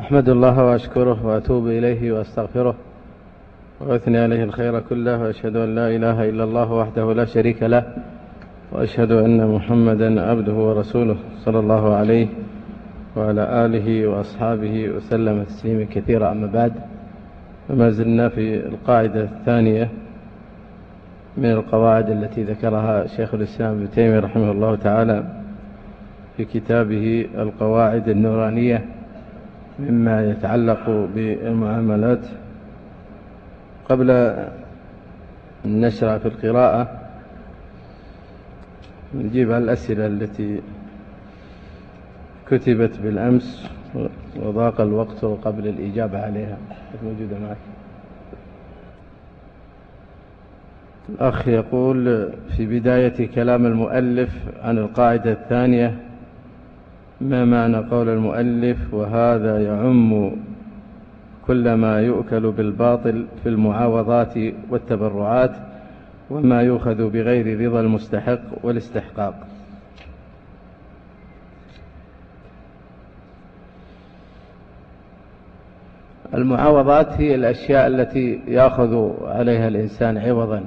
أحمد الله وأشكره وأتوب إليه وأستغفره وأثني عليه الخير كله وأشهد أن لا إله إلا الله وحده لا شريك له وأشهد أن محمدا عبده ورسوله صلى الله عليه وعلى آله وأصحابه وسلم تسليما كثيرا. أما بعد فما زلنا في القاعدة الثانية من القواعد التي ذكرها شيخ الإسلام ابن تيمية رحمه الله تعالى في كتابه القواعد النورانية. مما يتعلق بالمعاملات. قبل أن في القراءة نجيب على الأسئلة التي كتبت بالأمس وضاق الوقت قبل الإجابة عليها. موجودة معك الأخ يقول في بداية كلام المؤلف عن القاعدة الثانية ما معنى قول المؤلف وهذا يعم كل ما يؤكل بالباطل في المعاوضات والتبرعات وما يؤخذ بغير رضا المستحق والاستحقاق. المعاوضات هي الأشياء التي يأخذ عليها الإنسان عوضا.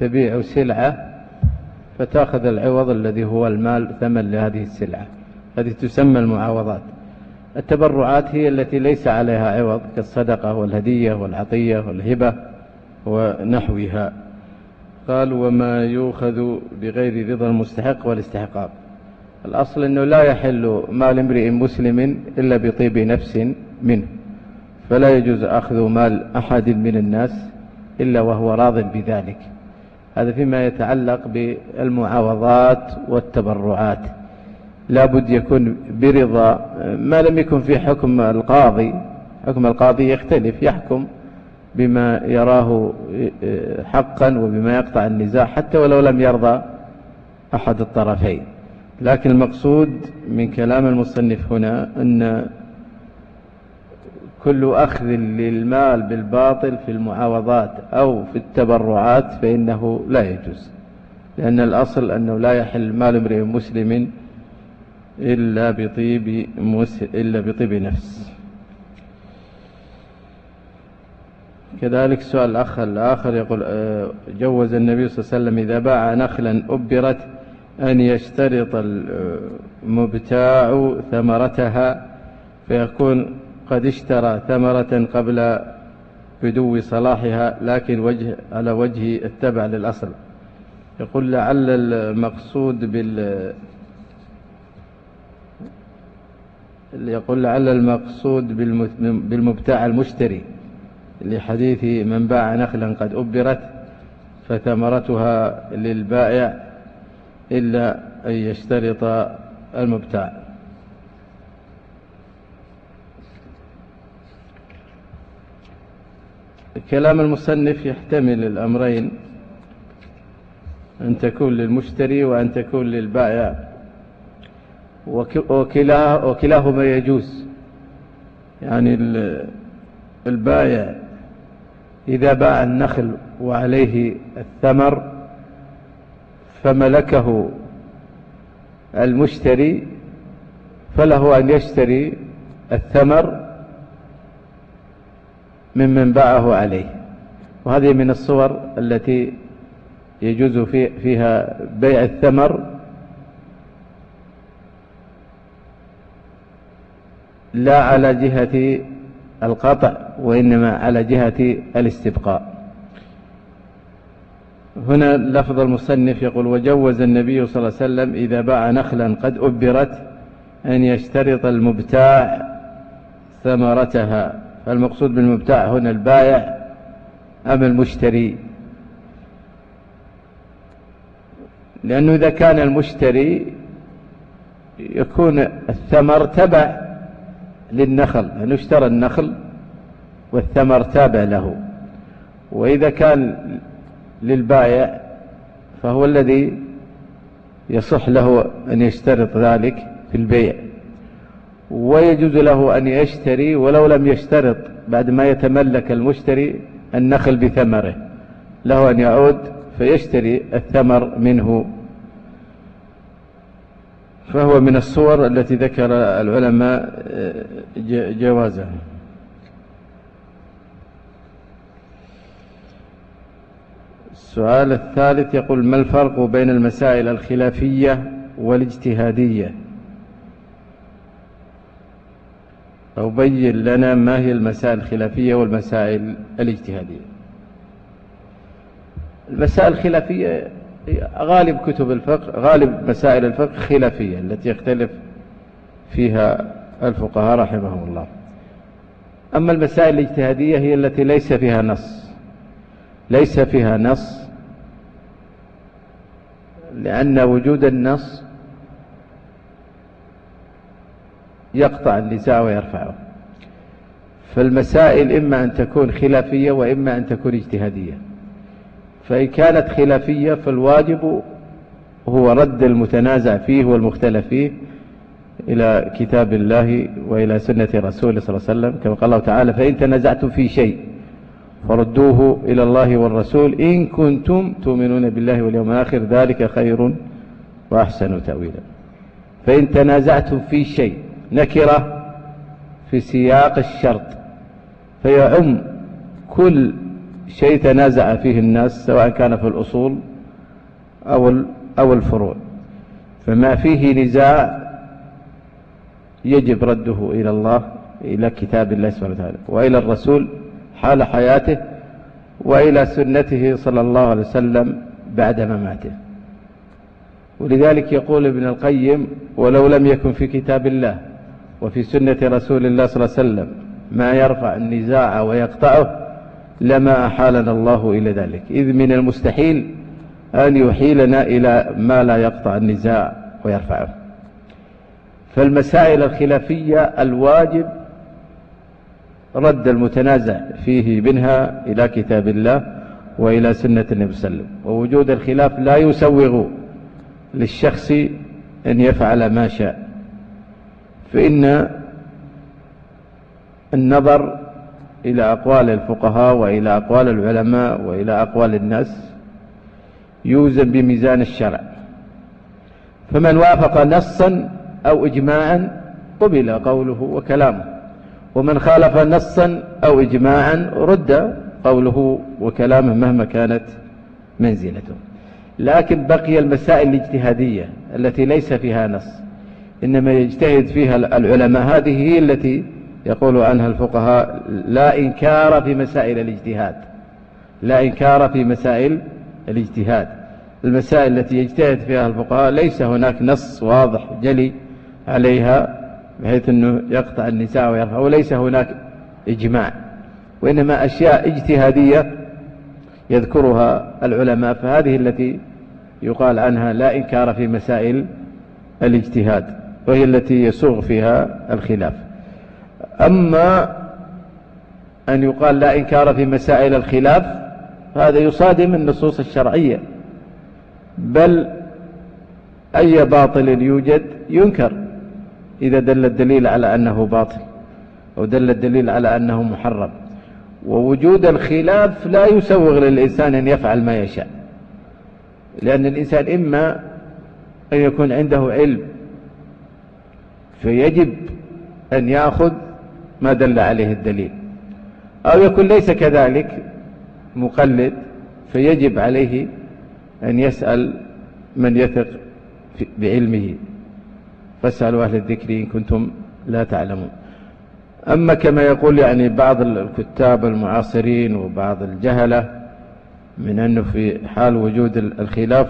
تبيع سلعة فتأخذ العوض الذي هو المال ثمن لهذه السلعة. هذه تسمى المعاوضات. التبرعات هي التي ليس عليها عوض كالصدقة والهدية والعطية والهبة ونحوها. قال وما يؤخذ بغير رضا المستحق والاستحقاق. الأصل أنه لا يحل مال امرئ مسلم إلا بطيب نفس منه. فلا يجوز أخذ مال أحد من الناس إلا وهو راض بذلك. هذا فيما يتعلق بالمعاوضات والتبرعات. لا بد يكون برضا ما لم يكن في حكم القاضي حكم القاضي يختلف يحكم بما يراه حقا وبما يقطع النزاع حتى ولو لم يرضى أحد الطرفين. لكن المقصود من كلام المصنف هنا أن كل أخذ للمال بالباطل في المعاوضات أو في التبرعات فإنه لا يجوز. لأن الأصل أنه لا يحل مال امرئ مسلم إلا بطيب, إلا بطيب نفس. كذلك سؤال الأخ الآخر يقول آه، جوز النبي صلى الله عليه وسلم إذا باع نخلا أبرت أن يشترط المبتاع ثمرتها فيكون قد اشترى ثمرة قبل بدو صلاحها لكن وجه على وجه التبع للأصل. يقول لعل المقصود بال يقول لعل المقصود بالمبتاع المشتري لحديث من باع نخلا قد أبرت فثمرتها للبائع إلا أن يشترط المبتاع. كلام المصنف يحتمل الأمرين أن تكون للمشتري وأن تكون للبائع. وكلاهما يجوز. يعني البائع إذا باع النخل وعليه الثمر فملكه المشتري فله أن يشتري الثمر ممن باعه عليه. وهذه من الصور التي يجوز فيها بيع الثمر لا على جهة القطع وإنما على جهة الاستبقاء. هنا لفظ المصنف يقول وجوز النبي صلى الله عليه وسلم إذا باع نخلا قد أبرت أن يشترط المبتاع ثمرتها. فالمقصود بالمبتاع هنا البائع أم المشتري؟ لأنه إذا كان المشتري يكون الثمر تبع للنخل لأنه اشترى النخل والثمر تابع له. وإذا كان للبائع فهو الذي يصح له أن يشترط ذلك في البيع. ويجوز له أن يشتري ولو لم يشترط بعد ما يتملك المشتري النخل بثمره. له أن يعود فيشتري الثمر منه. فهو من الصور التي ذكر العلماء جوازها. السؤال الثالث يقول ما الفرق بين المسائل الخلافية والاجتهادية؟ أو بين لنا ما هي المسائل الخلافية والمسائل الاجتهادية. المسائل الخلافية غالب كتب الفقه غالب مسائل الفقه خلافية التي يختلف فيها الفقهاء رحمهم الله. أما المسائل الاجتهادية هي التي ليس فيها نص. ليس فيها نص لأن وجود النص يقطع النزاع ويرفعه. فالمسائل إما أن تكون خلافية وإما أن تكون اجتهادية. فإن كانت خلافية فالواجب هو رد المتنازع فيه والمختلف فيه إلى كتاب الله وإلى سنة رسوله صلى الله عليه وسلم. كما قال الله تعالى فإن تنازعتم في شيء فردوه إلى الله والرسول إن كنتم تؤمنون بالله واليوم الآخر ذلك خير وأحسن تأويلا. فإن تنازعتم في شيء نكرة في سياق الشرط فيعم كل شيء تنازع فيه الناس سواء كان في الأصول أو أو الفروع. فما فيه نزاع يجب رده إلى الله إلى كتاب الله سبحانه وتعالى وإلى الرسول حال حياته وإلى سنته صلى الله عليه وسلم بعد مماته. ولذلك يقول ابن القيم ولو لم يكن في كتاب الله وفي سنة رسول الله صلى الله عليه وسلم ما يرفع النزاع ويقطعه لما أحالنا الله إلى ذلك. إذ من المستحيل أن يحيلنا إلى ما لا يقطع النزاع ويرفعه. فالمسائل الخلافية الواجب رد المتنازع فيه منها إلى كتاب الله وإلى سنة النبي صلى الله عليه وسلم. ووجود الخلاف لا يسوغ للشخص أن يفعل ما شاء. فإن النظر إلى أقوال الفقهاء وإلى أقوال العلماء وإلى أقوال الناس يوزن بميزان الشرع. فمن وافق نصا أو إجماعا قبل قوله وكلامه ومن خالف نصا أو إجماعا رد قوله وكلامه مهما كانت منزلته. لكن بقي المسائل الاجتهادية التي ليس فيها نص إنما يجتهد فيها العلماء هذه هي التي يقول عنها الفقهاء لا إنكار في مسائل الاجتهاد. لا إنكار في مسائل الاجتهاد. المسائل التي يجتهد فيها الفقهاء ليس هناك نص واضح جلي عليها بحيث أنه يقطع النساء ويرفع وليس هناك إجماع. وإنما أشياء اجتهادية يذكرها العلماء فهذه التي يقال عنها لا إنكار في مسائل الاجتهاد وهي التي يسوغ فيها الخلاف. أما أن يقال لا إنكار في مسائل الخلاف هذا يصادم النصوص الشرعية. بل أي باطل يوجد ينكر إذا دل الدليل على أنه باطل أو دل الدليل على أنه محرم. ووجود الخلاف لا يسوغ للإنسان أن يفعل ما يشاء. لأن الإنسان إما أن يكون عنده علم فيجب أن يأخذ ما دل عليه الدليل. أو يكون ليس كذلك مقلد فيجب عليه أن يسأل من يثق بعلمه. فاسألوا أهل الذكر إن كنتم لا تعلمون. أما كما يقول يعني بعض الكتاب المعاصرين وبعض الجهلة من أنه في حال وجود الخلاف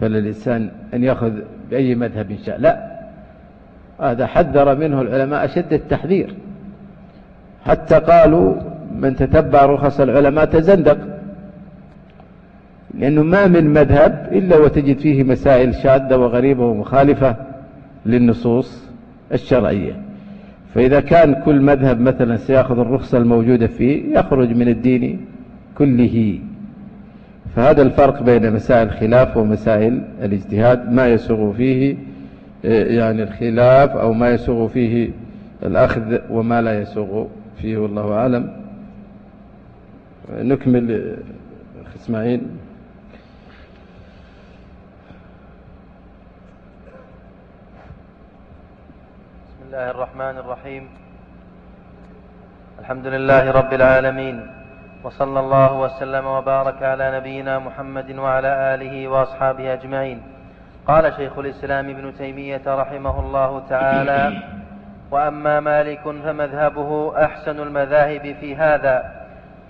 فللإنسان أن يأخذ بأي مذهب إن شاء. لا هذا حذر منه العلماء أشد التحذير. حتى قالوا من تتبع رخص العلماء تزندق. لأنه ما من مذهب إلا وتجد فيه مسائل شاذة وغريبة ومخالفة للنصوص الشرعية. فإذا كان كل مذهب مثلا سيأخذ الرخصة الموجودة فيه يخرج من الدين كله. فهذا الفرق بين مسائل الخلاف ومسائل الاجتهاد ما يسوغ فيه يعني الخلاف أو ما يسوغ فيه الأخذ وما لا يسوغ فيه والله أعلم. نكمل أخ إسماعيل. الله الرحمن الرحيم. الحمد لله رب العالمين وصلى الله وسلم وبارك على نبينا محمد وعلى آله وأصحابه أجمعين. قال شيخ الإسلام ابن تيمية رحمه الله تعالى وأما مالك فمذهبه أحسن المذاهب في هذا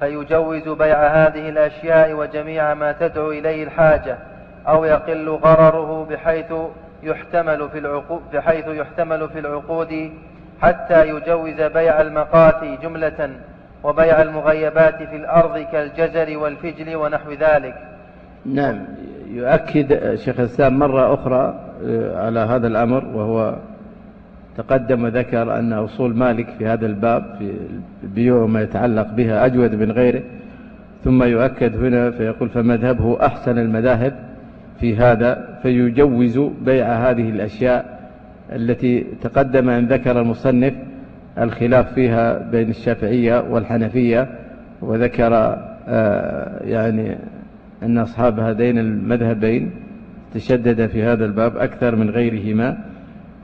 فيجوز بيع هذه الأشياء وجميع ما تدعو إليه الحاجة أو يقل غرره بحيث يحتمل في العقود بحيث يحتمل في العقود حتى يجوز بيع المقاتي جملة وبيع المغيبات في الأرض كالجزر والفجل ونحو ذلك. نعم يؤكد شيخ الإسلام مرة أخرى آه، على هذا الأمر وهو تقدم وذكر أن أصول مالك في هذا الباب في البيوع وما يتعلق بها أجود من غيره. ثم يؤكد هنا فيقول فمذهبه أحسن المذاهب في هذا فيجوز بيع هذه الأشياء التي تقدم أن ذكر المصنف الخلاف فيها بين الشافعية والحنفية وذكر آه، يعني أن أصحاب هذين المذهبين تشدد في هذا الباب أكثر من غيرهما.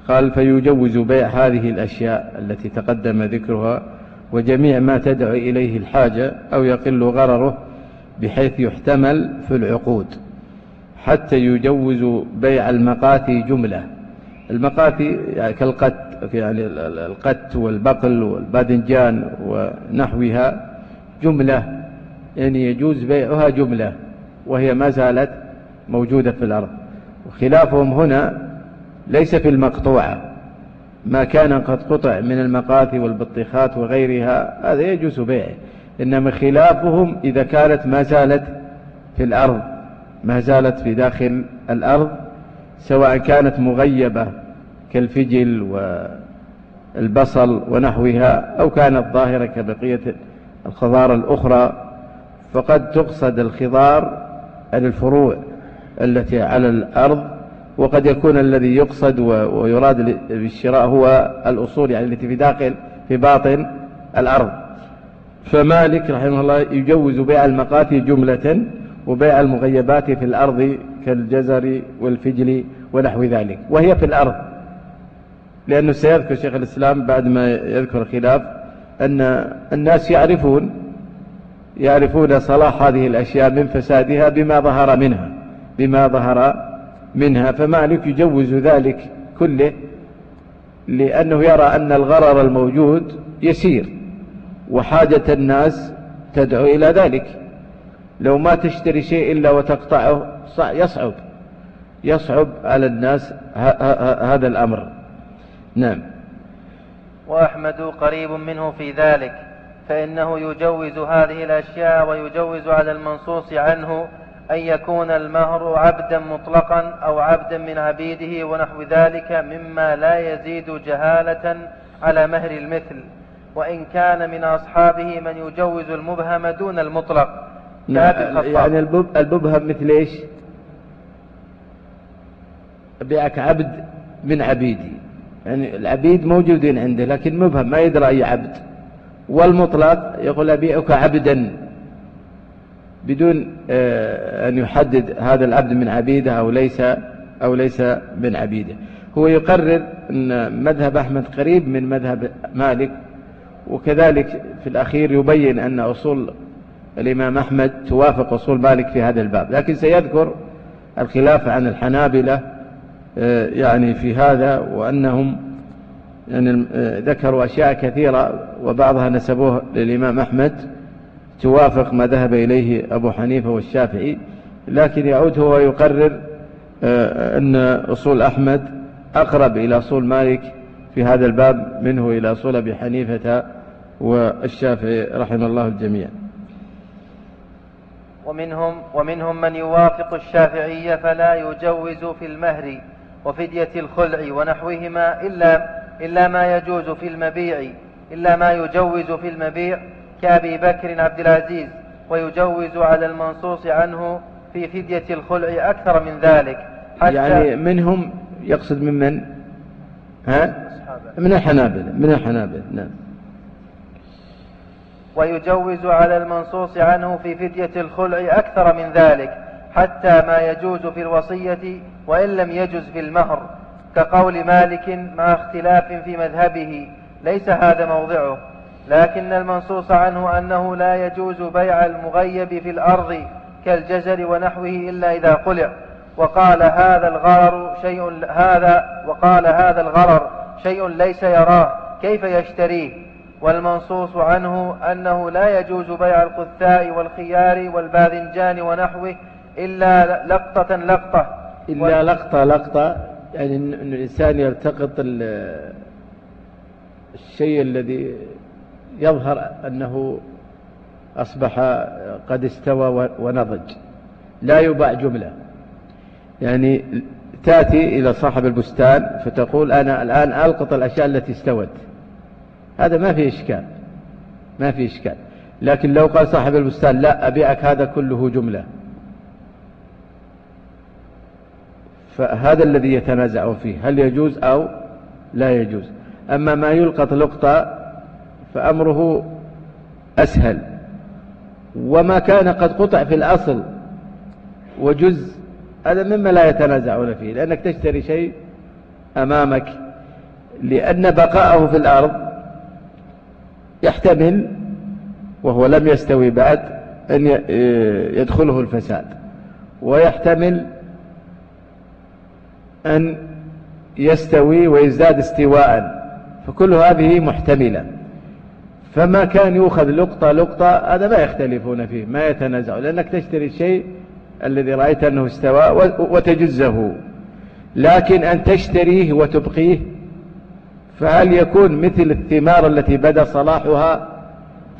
قال فيجوز بيع هذه الأشياء التي تقدم ذكرها وجميع ما تدعو إليه الحاجة أو يقل غرره بحيث يحتمل في العقود حتى يجوز بيع المقاتي جملة. المقاتي يعني كالقت يعني القت والبقل والباذنجان ونحوها جملة يعني يجوز بيعها جملة. وهي ما زالت موجودة في الأرض. وخلافهم هنا ليس في المقطوعة ما كان قد قطع من المقاثي والبطيخات وغيرها هذا يجوز بيعه. إنما خلافهم إذا كانت ما زالت في الأرض ما زالت في داخل الأرض سواء كانت مغيبة كالفجل والبصل ونحوها أو كانت ظاهرة كبقية الخضار الأخرى فقد تقصد الخضار الفروع التي على الأرض وقد يكون الذي يقصد ويراد بالشراء هو الأصول يعني التي في داخل في باطن الأرض. فمالك رحمه الله يجوز بيع المقاتي جملة وبيع المغيبات في الأرض كالجزر والفجل ونحو ذلك وهي في الأرض. لأنه سيذكر شيخ الإسلام بعد ما يذكر الخلاف أن الناس يعرفون يعرفون صلاح هذه الأشياء من فسادها بما ظهر منها بما ظهر منها. فمالك يجوز ذلك كله لأنه يرى أن الغرر الموجود يسير وحاجة الناس تدعو إلى ذلك. لو ما تشتري شيء إلا وتقطعه يصعب يصعب على الناس هذا الأمر. نعم. وأحمد قريب منه في ذلك. فإنه يجوز هذه الأشياء ويجوز على المنصوص عنه أن يكون المهر عبدا مطلقا أو عبدا من عبيده ونحو ذلك مما لا يزيد جهالة على مهر المثل. وإن كان من أصحابه من يجوز المبهم دون المطلق. يعني المبهم مثل إيش؟ بيعك عبد من عبيدي. يعني العبيد موجودين عنده لكن مبهم ما يدرى أي عبد. والمطلق يقول أبيعك عبدا بدون آه، أن يحدد هذا العبد من عبيده أو ليس أو ليس من عبيده. هو يقرر أن مذهب أحمد قريب من مذهب مالك وكذلك في الأخير يبين أن أصول الإمام أحمد توافق أصول مالك في هذا الباب. لكن سيذكر الخلاف عن الحنابلة آه، يعني في هذا وأنهم يعني آه، ذكروا أشياء كثيرة وبعضها نسبوه للإمام أحمد. توافق ما ذهب إليه أبو حنيفة والشافعي لكن يعود هو يقرر آه، أن أصول أحمد أقرب إلى أصول مالك في هذا الباب منه إلى أصول أبي حنيفة والشافعي رحم الله الجميع. ومنهم, ومنهم من يوافق الشافعية فلا يجوز في المهر وفدية الخلع ونحوهما إلا, إلا ما يجوز في المبيع إلا ما يجوز في المبيع كأبي بكر عبد العزيز ويجوز على المنصوص عنه في فدية الخلع أكثر من ذلك. حتى يعني منهم يقصد من من؟ ها؟ من الحنابلة من الحنابلة نعم. ويجوز على المنصوص عنه في فدية الخلع أكثر من ذلك حتى ما يجوز في الوصية وإن لم يجز في المهر. كقول مالك مع اختلاف في مذهبه ليس هذا موضعه. لكن المنصوص عنه أنه لا يجوز بيع المغيب في الأرض كالجزر ونحوه إلا إذا قلع. وقال هذا الغرر شيء هذا وقال هذا الغرر شيء ليس يراه كيف يشتريه؟ والمنصوص عنه أنه لا يجوز بيع القثاء والخيار والباذنجان ونحوه إلا لقطة لقطة. إلا لقطة لقطة يعني أن الإنسان يلتقط الشيء الذي يظهر أنه أصبح قد استوى ونضج. لا يباع جملة. يعني تأتي إلى صاحب البستان فتقول أنا الآن ألقط الأشياء التي استوت. هذا ما في إشكال. ما في إشكال. لكن لو قال صاحب البستان لا أبيعك هذا كله جملة. فهذا الذي يتنازع فيه هل يجوز أو لا يجوز؟ أما ما يلقط لقطة فأمره أسهل. وما كان قد قطع في الأصل وجزء هذا مما لا يتنازعون فيه لأنك تشتري شيء أمامك. لأن بقاءه في الأرض يحتمل وهو لم يستوي بعد أن يدخله الفساد. ويحتمل أن يستوي ويزداد استواء فكل هذه محتملة. فما كان يؤخذ لقطة لقطة هذا ما يختلفون فيه ما يتنازعون لأنك تشتري الشيء الذي رأيت أنه استوى وتجزه. لكن أن تشتريه وتبقيه فهل يكون مثل الثمار التي بدا صلاحها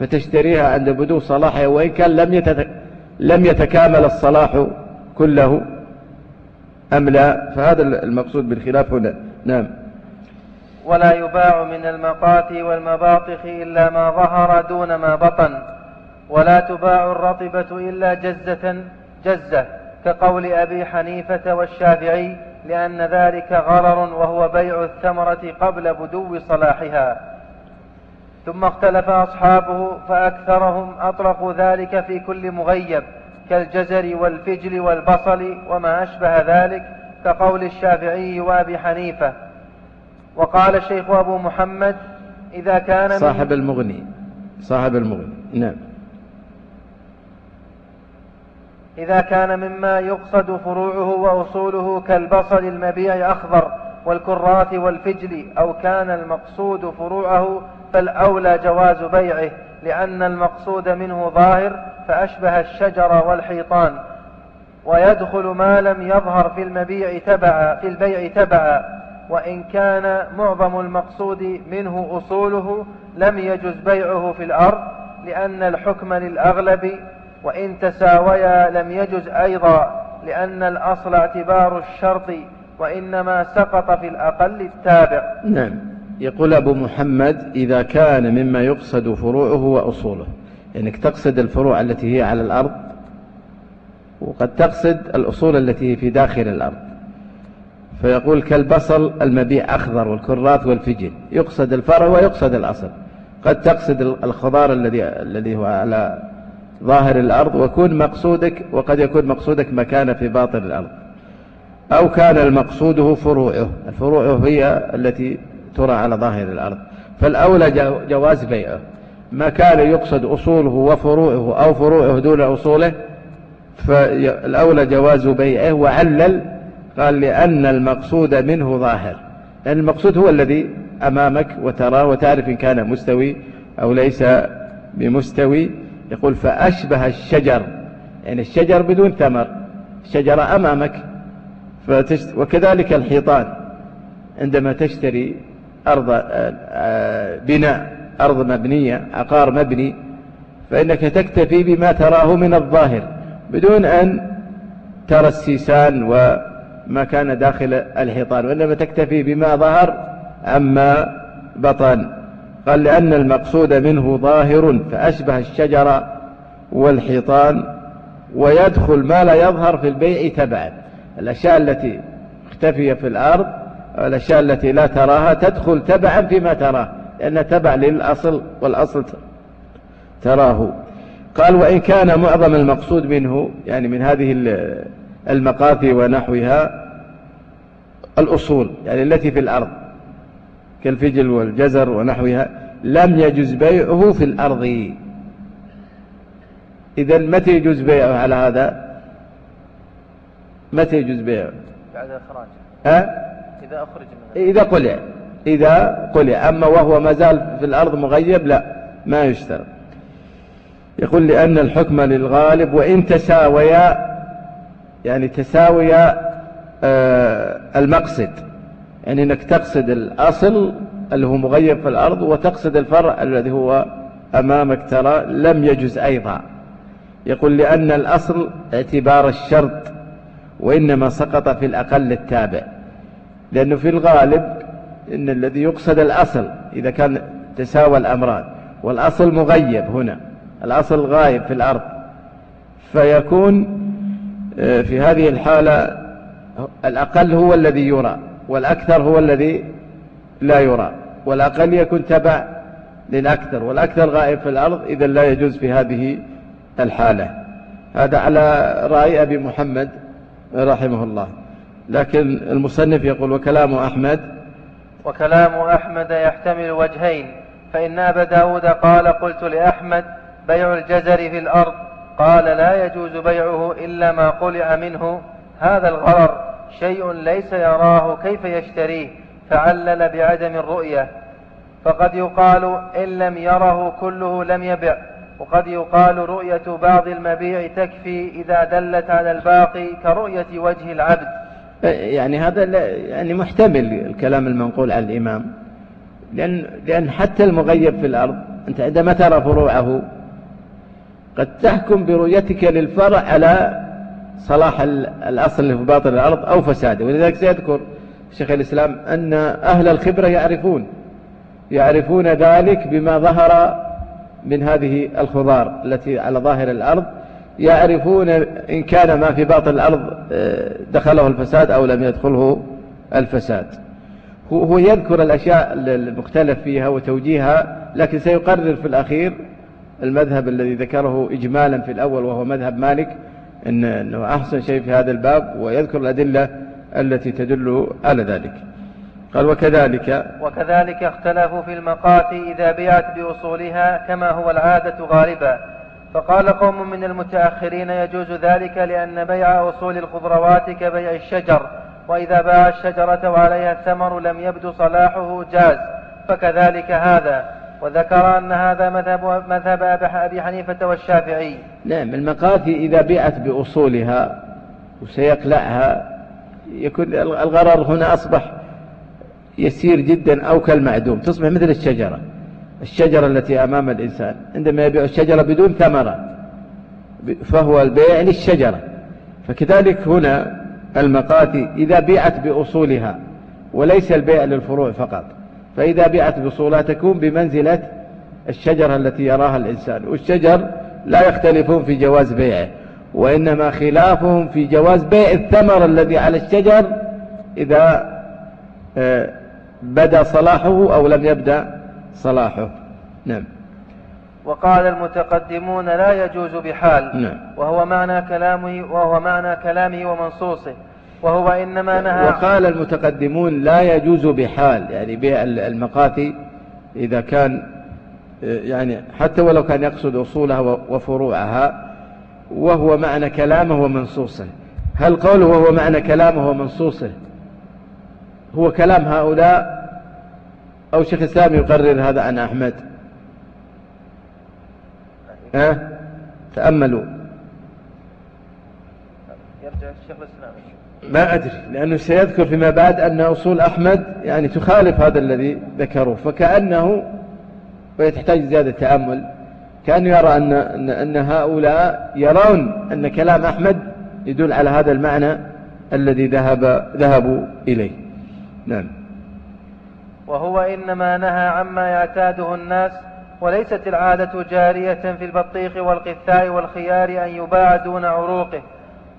فتشتريها عند بدو صلاحها وإن كان لم, لم يتكامل الصلاح كله؟ أم لا؟ فهذا المقصود بالخلاف هنا. نعم. ولا يباع من المقات والمباطخ إلا ما ظهر دون ما بطن ولا تباع الرطبة إلا جزة جزة كقول أبي حنيفة والشافعي لأن ذلك غرر وهو بيع الثمرة قبل بدو صلاحها. ثم اختلف أصحابه فأكثرهم أطلقوا ذلك في كل مغيب. كالجزر والفجل والبصل وما أشبه ذلك كقول الشافعي وأبي حنيفة. وقال الشيخ أبو محمد إذا كان صاحب المغني صاحب المغني. نعم. إذا كان مما يقصد فروعه وأصوله كالبصل المبيع أخضر. والكراث والفجل أو كان المقصود فروعه فالأولى جواز بيعه لأن المقصود منه ظاهر فأشبه الشجر والحيطان. ويدخل ما لم يظهر في المبيع تبعا في البيع تبعا. وإن كان معظم المقصود منه أصوله لم يجز بيعه في الأرض لأن الحكم للأغلب وإن تساويا لم يجز أيضا لأن الأصل اعتبار الشرط وإنما سقط في الأقل التابع. نعم. يقول أبو محمد إذا كان مما يقصد فروعه وأصوله. يعني تقصد الفروع التي هي على الأرض وقد تقصد الأصول التي هي في داخل الأرض. فيقول كالبصل المبيع أخضر والكراث والفجل. يقصد الفرع ويقصد الأصل. قد تقصد الخضار الذي الذي هو على ظاهر الأرض ويكون مقصودك وقد يكون مقصودك مكان في باطن الأرض. أو كان المقصوده فروعه. الفروع هي التي ترى على ظاهر الأرض. فالأولى جواز بيعه. ما كان يقصد أصوله وفروعه أو فروعه دون أصوله فالأولى جواز بيعه وعلل قال لأن المقصود منه ظاهر. لأن المقصود هو الذي أمامك وتراه وتعرف إن كان مستوي أو ليس بمستوي. يقول فأشبه الشجر. يعني الشجر بدون ثمر. الشجرة أمامك. فتشت... وكذلك الحيطان. عندما تشتري أرض آه، آه، بناء أرض مبنية عقار مبني فإنك تكتفي بما تراه من الظاهر بدون أن ترى السيسان وما كان داخل الحيطان وإنما تكتفي بما ظهر عما بطن. قال لأن المقصود منه ظاهر فأشبه الشجرة والحيطان ويدخل ما لا يظهر في البيع تبعا. الأشياء التي اختفي في الأرض والأشياء التي لا تراها تدخل تبعا فيما تراه لأن تبع للأصل والأصل تراه. قال وإن كان معظم المقصود منه يعني من هذه المقاثي ونحوها الأصول يعني التي في الأرض كالفجل والجزر ونحوها لم يجز بيعه في الأرض. إذا متى يجوز بيعه على هذا؟ متى يجوز بيعه بعد إخراجه ها؟ إذا أخرج منه إذا قلع. إذا قلع. أما وهو ما زال في الأرض مغيب لا ما يشترط. يقول لأن الحكم للغالب وإن تساويا يعني تساويا آه المقصد. يعني أنك تقصد الأصل اللي هو مغيب في الأرض وتقصد الفرع الذي هو أمامك ترى لم يجز أيضا. يقول لأن الأصل اعتبار الشرط. وإنما سقط في الأقل التابع. لأنه في الغالب إن الذي يقصد الأصل إذا كان تساوى الأمران والأصل مغيب هنا الأصل غايب في الأرض. فيكون آه، في هذه الحالة الأقل هو الذي يرى والأكثر هو الذي لا يرى. والأقل يكون تبع للأكثر والأكثر غائب في الأرض إذا لا يجوز في هذه الحالة. هذا على رأي أبي محمد. رحمه الله. لكن المصنف يقول وكلام أحمد وكلام أحمد يحتمل وجهين فإن أبا داود قال قلت لأحمد بيع الجزر في الأرض. قال لا يجوز بيعه إلا ما قلع منه. هذا الغرر شيء ليس يراه كيف يشتريه فعلل بعدم الرؤية. فقد يقال إن لم يره كله لم يبع. وقد يقال رؤية بعض المبيع تكفي إذا دلت على الباقي كرؤية وجه العبد. يعني هذا يعني محتمل الكلام المنقول عن الإمام. لأن, لأن حتى المغيب في الأرض أنت عندما ترى فروعه قد تحكم برؤيتك للفرع على صلاح الأصل اللي في باطن الأرض أو فساده. ولذلك سيذكر شيخ الإسلام أن أهل الخبرة يعرفون يعرفون ذلك بما ظهر من هذه الخضار التي على ظاهر الأرض يعرفون إن كان ما في باطن الأرض آه، دخله الفساد أو لم يدخله الفساد. هو يذكر الأشياء المختلف فيها وتوجيهها لكن سيقرر في الأخير المذهب الذي ذكره إجمالا في الأول وهو مذهب مالك أنه أحسن شيء في هذا الباب ويذكر الأدلة التي تدل على ذلك. قال وكذلك. وكذلك اختلفوا في المقاتي إذا بيعت بأصولها كما هو العادة غالبا. فقال قوم من المتأخرين يجوز ذلك لأن بيع أصول الخضروات كبيع الشجر وإذا باع الشجرة وعليها الثمر لم يبدو صلاحه جاز فكذلك هذا. وذكر أن هذا مذهب, مذهب أبي حنيفة والشافعي. نعم المقاتي إذا بيعت بأصولها وسيقلعها يكون الغرر هنا أصبح يسير جدا أو كالمعدوم تصبح مثل الشجرة الشجرة التي أمام الإنسان عندما يبيع الشجرة بدون ثمرة فهو البيع للشجرة. فكذلك هنا المقاتي إذا بيعت بأصولها وليس البيع للفروع فقط فإذا بيعت بأصولها تكون بمنزلة الشجرة التي يراها الإنسان. والشجر لا يختلفون في جواز بيعه وإنما خلافهم في جواز بيع الثمر الذي على الشجر إذا آه، بدا صلاحه أو لم يبدأ صلاحه. نعم. وقال المتقدمون لا يجوز بحال نعم. وهو معنى كلامه وهو معنى كلامه ومنصوصه وهو إنما نهى. وقال المتقدمون لا يجوز بحال يعني بيع المقاتي إذا كان يعني حتى ولو كان يقصد أصولها وفروعها وهو معنى كلامه ومنصوصه. هل قوله وهو معنى كلامه ومنصوصه؟ هو كلام هؤلاء أو شيخ الإسلام يقرر هذا عن أحمد؟ ها؟ تأملوا. يرجع الشيخ الإسلام. ما أدري لأنه سيذكر فيما بعد أن أصول أحمد يعني تخالف هذا الذي ذكروه فكأنه ويتحتاج زيادة تأمل. كأنه يرى أن, أن, أن هؤلاء يرون أن كلام أحمد يدل على هذا المعنى الذي ذهب ذهبوا إليه. نعم. وهو إنما نهى عما يعتاده الناس وليست العادة جارية في البطيخ والقثاء والخيار أن يباع دون عروقه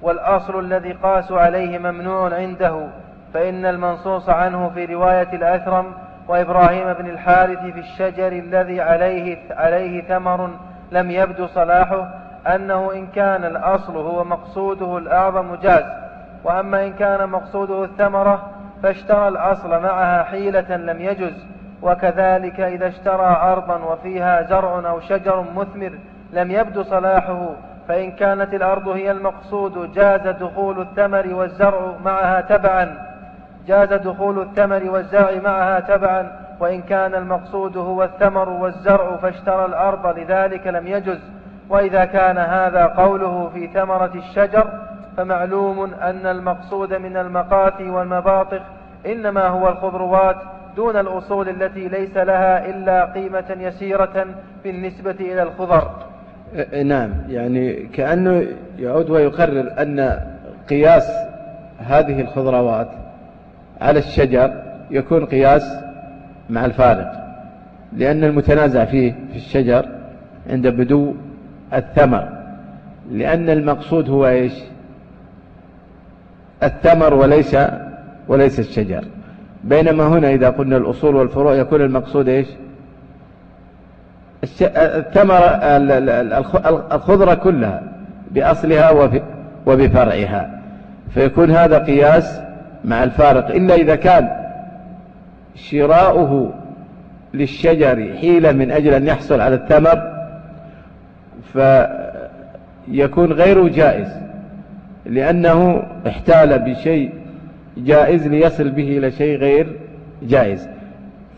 والأصل الذي قاسوا عليه ممنوع عنده فإن المنصوص عنه في رواية الأثرم وإبراهيم بن الحارث في الشجر الذي عليه, عليه ثمر لم يبدو صلاحه أنه إن كان الأصل هو مقصوده الأعظم جاز وأما إن كان مقصوده الثمرة فاشترى الأصل معها حيلة لم يجز وكذلك إذا اشترى أرضا وفيها زرع أو شجر مثمر لم يبدو صلاحه فإن كانت الأرض هي المقصود جاز دخول الثمر والزرع معها تبعا. جاز دخول الثمر والزرع معها تبعا وإن كان المقصود هو الثمر والزرع فاشترى الأرض لذلك لم يجز. وإذا كان هذا قوله في ثمرة الشجر فمعلوم أن المقصود من المقاثي والمباطخ إنما هو الخضروات دون الأصول التي ليس لها إلا قيمة يسيرة بالنسبة إلى الخضر. نعم يعني كأنه يعود ويقرر أن قياس هذه الخضروات على الشجر يكون قياس مع الفارق لأن المتنازع فيه في الشجر عند بدو الثمر لأن المقصود هو إيش؟ الثمر وليس وليس الشجر. بينما هنا إذا قلنا الأصول والفروع يكون المقصود إيش؟ الثمرة الخضرة كلها بأصلها وبفرعها. فيكون هذا قياس مع الفارق. إلا إذا كان شراؤه للشجر حيلة من أجل أن يحصل على الثمر فيكون غير جائز. لأنه احتال بشيء جائز ليصل به إلى شيء غير جائز.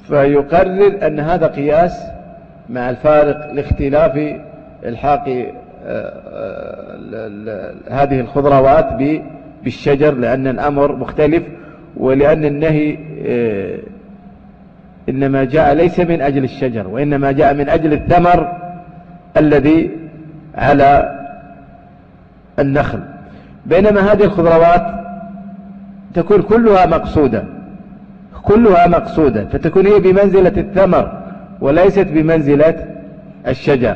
فيقرر أن هذا قياس مع الفارق لاختلاف إلحاق آه، آه، هذه الخضروات بالشجر لأن الأمر مختلف ولأن النهي آه، إنما جاء ليس من أجل الشجر وإنما جاء من أجل الثمر الذي على النخل. بينما هذه الخضروات تكون كلها مقصودة كلها مقصودة فتكون هي بمنزلة الثمر وليست بمنزلة الشجر.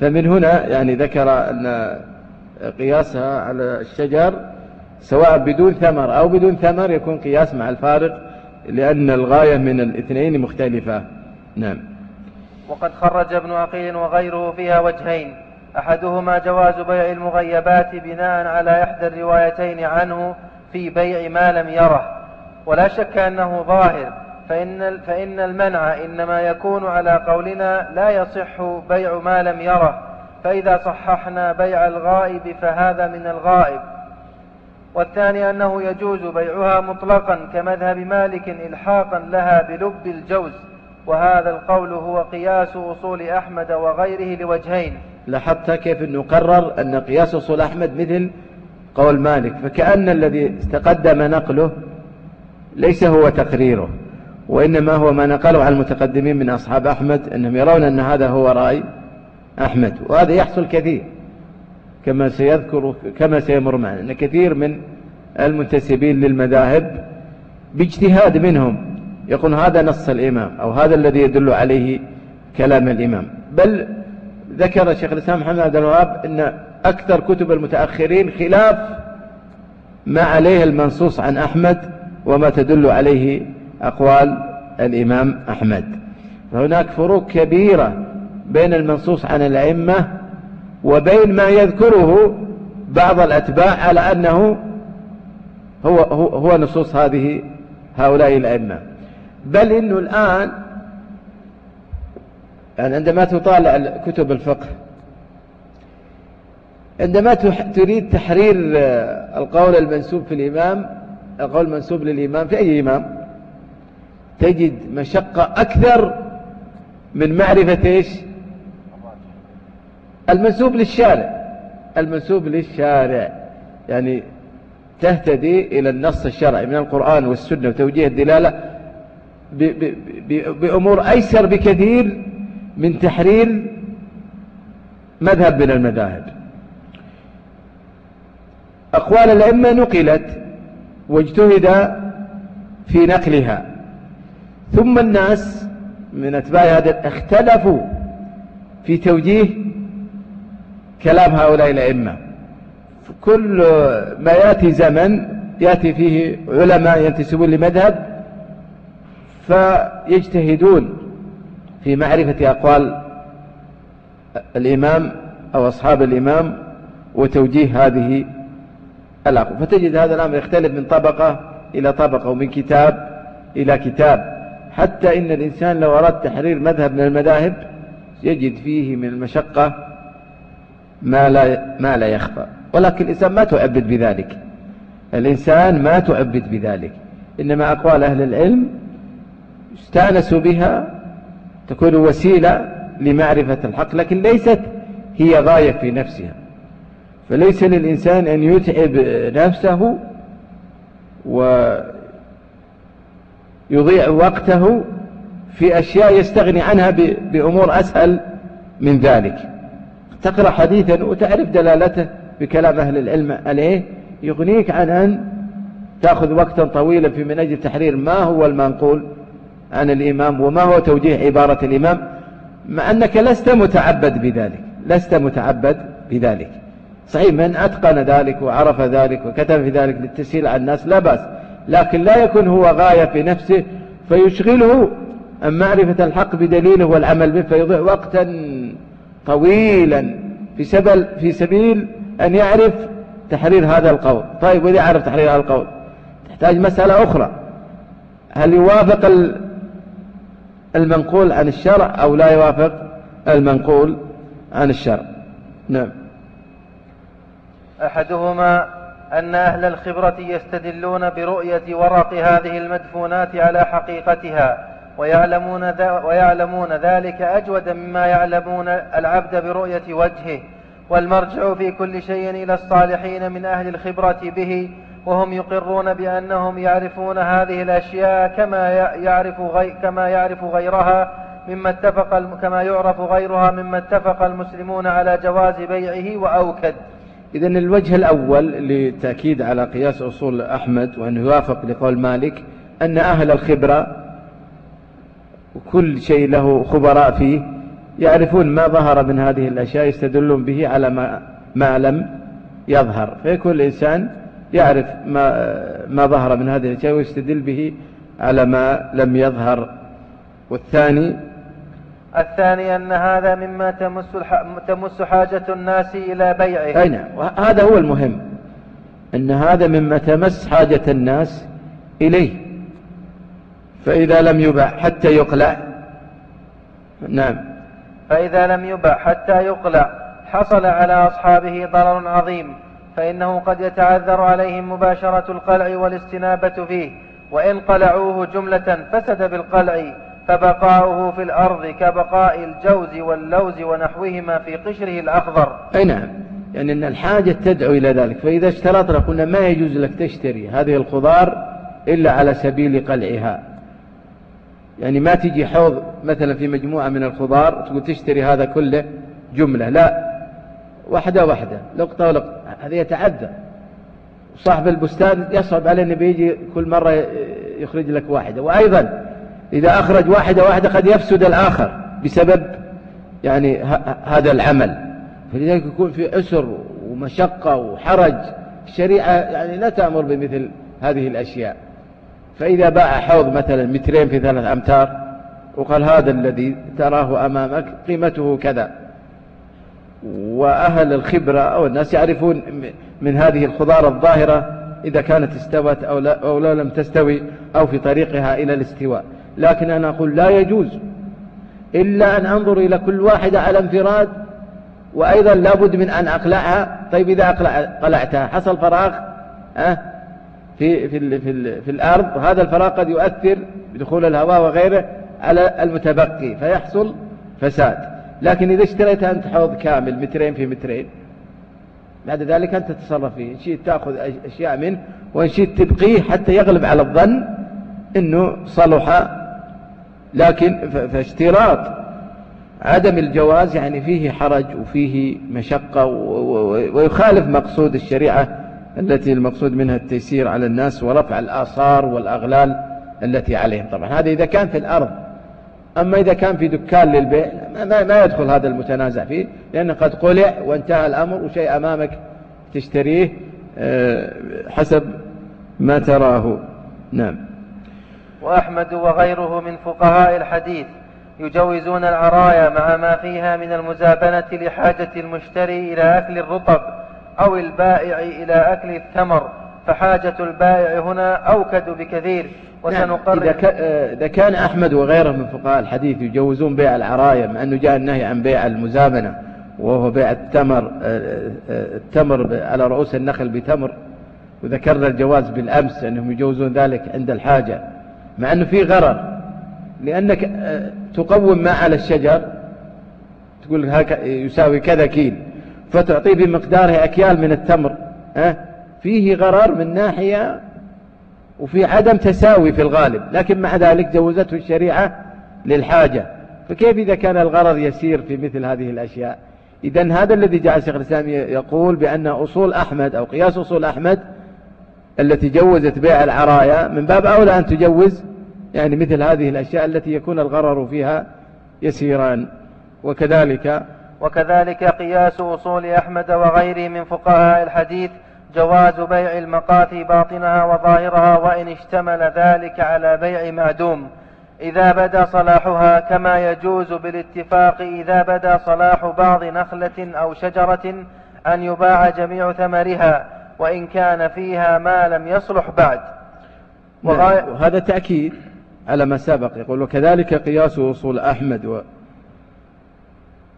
فمن هنا يعني ذكر أن قياسها على الشجر سواء بدون ثمر أو بدون ثمر يكون قياس مع الفارق لأن الغاية من الاثنين مختلفة. نعم. وقد خرج ابن عقيل وغيره فيها وجهين. أحدهما جواز بيع المغيبات بناء على إحدى الروايتين عنه في بيع ما لم يره. ولا شك أنه ظاهر فإن, فإن المنع إنما يكون على قولنا لا يصح بيع ما لم يره. فإذا صححنا بيع الغائب فهذا من الغائب. والثاني أنه يجوز بيعها مطلقا كمذهب مالك إلحاقا لها بلب الجوز. وهذا القول هو قياس أصول أحمد وغيره لوجهين. لاحظت كيف أنه قرر أن قياس أصول أحمد مثل قول مالك فكأن الذي تقدم نقله ليس هو تقريره وإنما هو ما نقله عن المتقدمين من أصحاب أحمد أنهم يرون أن هذا هو رأي أحمد وهذا يحصل كثير كما سيذكر كما سيمر معنا أن كثير من المنتسبين للمذاهب باجتهاد منهم يقول هذا نص الإمام أو هذا الذي يدل عليه كلام الإمام بل ذكر شيخ الإسلام محمد عبد الوهاب أن أكثر كتب المتأخرين خلاف ما عليه المنصوص عن أحمد وما تدل عليه أقوال الإمام أحمد. فهناك فروق كبيرة بين المنصوص عن الأئمة وبين ما يذكره بعض الأتباع على أنه هو, هو, هو نصوص هذه هؤلاء الأئمة. بل إنه الآن يعني عندما تطالع كتب الفقه عندما تريد تحرير القول المنسوب في الإمام القول المنسوب للإمام في أي إمام تجد مشقة أكثر من معرفة إيش؟ المنسوب للشارع. المنسوب للشارع. يعني تهتدي إلى النص الشرعي من القرآن والسنة وتوجيه الدلالة بأمور أيسر بكثير من تحرير مذهب من المذاهب. أقوال الأئمة نقلت واجتهد في نقلها ثم الناس من أتباع هذا اختلفوا في توجيه كلام هؤلاء الأئمة. كل ما يأتي زمن يأتي فيه علماء ينتسبون لمذهب فيجتهدون. في معرفة أقوال الإمام أو أصحاب الإمام وتوجيه هذه الأقوال. فتجد هذا الأمر يختلف من طبقة إلى طبقة ومن كتاب إلى كتاب. حتى إن الإنسان لو أراد تحرير مذهب من المذاهب يجد فيه من المشقة ما لا, ما لا يخفى. ولكن الإنسان ما تعبد بذلك. الإنسان ما تعبد بذلك. إنما أقوال أهل العلم استأنسوا بها تكون وسيلة لمعرفة الحق لكن ليست هي غاية في نفسها. فليس للإنسان أن يتعب نفسه ويضيع وقته في أشياء يستغني عنها بأمور أسهل من ذلك. تقرأ حديثا وتعرف دلالته بكلام أهل العلم. عليه يغنيك عن أن تأخذ وقتا طويلا في من أجل تحرير ما هو المنقول. عن الإمام وما هو توجيه عبارة الإمام؟ مع أنك لست متعبد بذلك لست متعبد بذلك. صحيح من أتقن ذلك وعرف ذلك وكتب في ذلك للتسهيل على الناس لا بأس. لكن لا يكون هو غاية في نفسه فيشغله عن معرفة الحق بدليله والعمل به فيضيع وقتا طويلا في سبيل, في سبيل أن يعرف تحرير هذا القول. طيب وإذا عرف تحرير هذا القول؟ تحتاج مسألة أخرى. هل يوافق المنقول عن الشرع أو لا يوافق المنقول عن الشرع نعم. أحدهما أن أهل الخبرة يستدلون برؤية ورق هذه المدفونات على حقيقتها ويعلمون, ويعلمون ذلك أجود مما يعلمون العبد برؤية وجهه والمرجع في كل شيء إلى الصالحين من أهل الخبرة به وهم يقرون بأنهم يعرفون هذه الأشياء كما يعرف غي كما يعرف غيرها مما اتفق كما يعرف غيرها مما اتفق المسلمون على جواز بيعه وأوكد. إذا الوجه الأول للتأكيد على قياس أصول أحمد وأنه يوافق لقول مالك أن أهل الخبرة وكل شيء له خبراء فيه يعرفون ما ظهر من هذه الأشياء يستدلون به على ما, ما لم يظهر. فيكون الإنسان يعرف ما, ما ظهر من هذه الأشياء ويستدل به على ما لم يظهر. والثاني؟ الثاني أن هذا مما تمس, تمس حاجة الناس إلى بيعه. أي نعم هذا هو المهم. أن هذا مما تمس حاجة الناس إليه. فإذا لم يبع حتى يقلع. نعم. فإذا لم يبع حتى يقلع حصل على أصحابه ضرر عظيم. فإنه قد يتعذر عليهم مباشرة القلع والاستنابة فيه وإن قلعوه جملة فسد بالقلع فبقاؤه في الأرض كبقاء الجوز واللوز ونحوهما في قشره الأخضر. أي نعم. يعني أن الحاجة تدعو إلى ذلك. فإذا اشترطنا قلنا ما يجوز لك تشتري هذه الخضار إلا على سبيل قلعها. يعني ما تجي حوض مثلا في مجموعة من الخضار تقول تشتري هذا كله جملة. لا. واحدة واحدة. لقطة ولقطة هذا يتعذر. صاحب البستان يصعب عليه أنه بيجي كل مرة يخرج لك واحدة. وأيضا إذا أخرج واحدة واحدة قد يفسد الآخر بسبب يعني هذا العمل. فلذلك يكون في أسر ومشقة وحرج. الشريعة يعني لا تأمر بمثل هذه الأشياء. فإذا باع حوض مثلا مترين في ثلاث أمتار وقال هذا الذي تراه أمامك قيمته كذا. وأهل الخبرة أو الناس يعرفون من هذه الخضار الظاهرة إذا كانت استوت أو لا, أو لا لم تستوي أو في طريقها إلى الاستواء. لكن أنا أقول لا يجوز إلا أن أنظر إلى كل واحدة على انفراد وأيضا لابد من أن أقلعها. طيب إذا أقلع قلعتها حصل فراغ أه في, في, في, في, الأرض وهذا الفراغ قد يؤثر بدخول الهواء وغيره على المتبقي فيحصل فساد. لكن إذا اشتريت أنت حوض كامل مترين في مترين بعد ذلك أنت تتصرف فيه. إن شئت تأخذ أشياء منه وإن شئت تبقيه حتى يغلب على الظن أنه صلح. لكن فاشتراط عدم الجواز يعني فيه حرج وفيه مشقة ويخالف مقصود الشريعة التي المقصود منها التيسير على الناس ورفع الآثار والأغلال التي عليهم. طبعا هذا إذا كان في الأرض أما إذا كان في دكان للبيع ما, ما يدخل هذا المتنازع فيه لأنه قد قلع وانتهى الأمر وشيء أمامك تشتريه آه، حسب ما تراه. نعم. وأحمد وغيره من فقهاء الحديث يجوزون العرايا مع ما فيها من المزابنة لحاجة المشتري إلى أكل الرطب أو البائع إلى أكل الثمر فحاجة البائع هنا أوكد بكثير وسنقرر نعم إذا كان أحمد وغيره من فقهاء الحديث يجوزون بيع العراية مع أنه جاء النهي عن بيع المزامنة وهو بيع التمر التمر على رؤوس النخل بتمر وذكرنا الجواز بالأمس أنهم يجوزون ذلك عند الحاجة مع أنه في غرر لأنك تقوم ما على الشجر تقول يساوي كذا كيل فتعطيه بمقداره أكيال من التمر أه؟ فيه غرر من ناحية وفي عدم تساوي في الغالب لكن مع ذلك جوزته الشريعة للحاجة. فكيف إذا كان الغرض يسير في مثل هذه الأشياء؟ إذا هذا الذي جعل شيخ الإسلام يقول بأن أصول أحمد أو قياس أصول أحمد التي جوزت بيع العرايا من باب أولى أن تجوز يعني مثل هذه الأشياء التي يكون الغرر فيها يسيرا وكذلك وكذلك قياس أصول أحمد وغيره من فقهاء الحديث جواز بيع المقاثي باطنها وظاهرها وإن اشتمل ذلك على بيع معدوم إذا بدا صلاحها كما يجوز بالاتفاق إذا بدا صلاح بعض نخلة أو شجرة أن يباع جميع ثمرها وإن كان فيها ما لم يصلح بعد. نعم وهذا تأكيد على ما سبق. يقول وكذلك قياس أصول أحمد و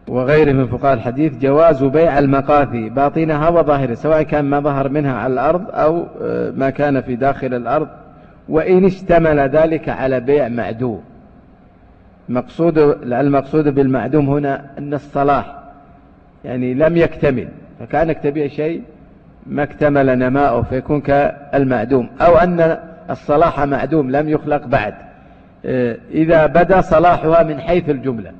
وغيره من فقهاء الحديث جواز بيع المقاثي. باطنها وظاهرها سواء كان ما ظهر منها على الأرض أو آه، ما كان في داخل الأرض. وإن اشتمل ذلك على بيع معدوم. مقصود المقصود بالمعدوم هنا أن الصلاح يعني لم يكتمل. فكأنك تبيع شيء ما اكتمل نماؤه فيكون كالمعدوم. أو أن الصلاح معدوم لم يخلق بعد. آه، إذا بدا صلاحها من حيث الجملة.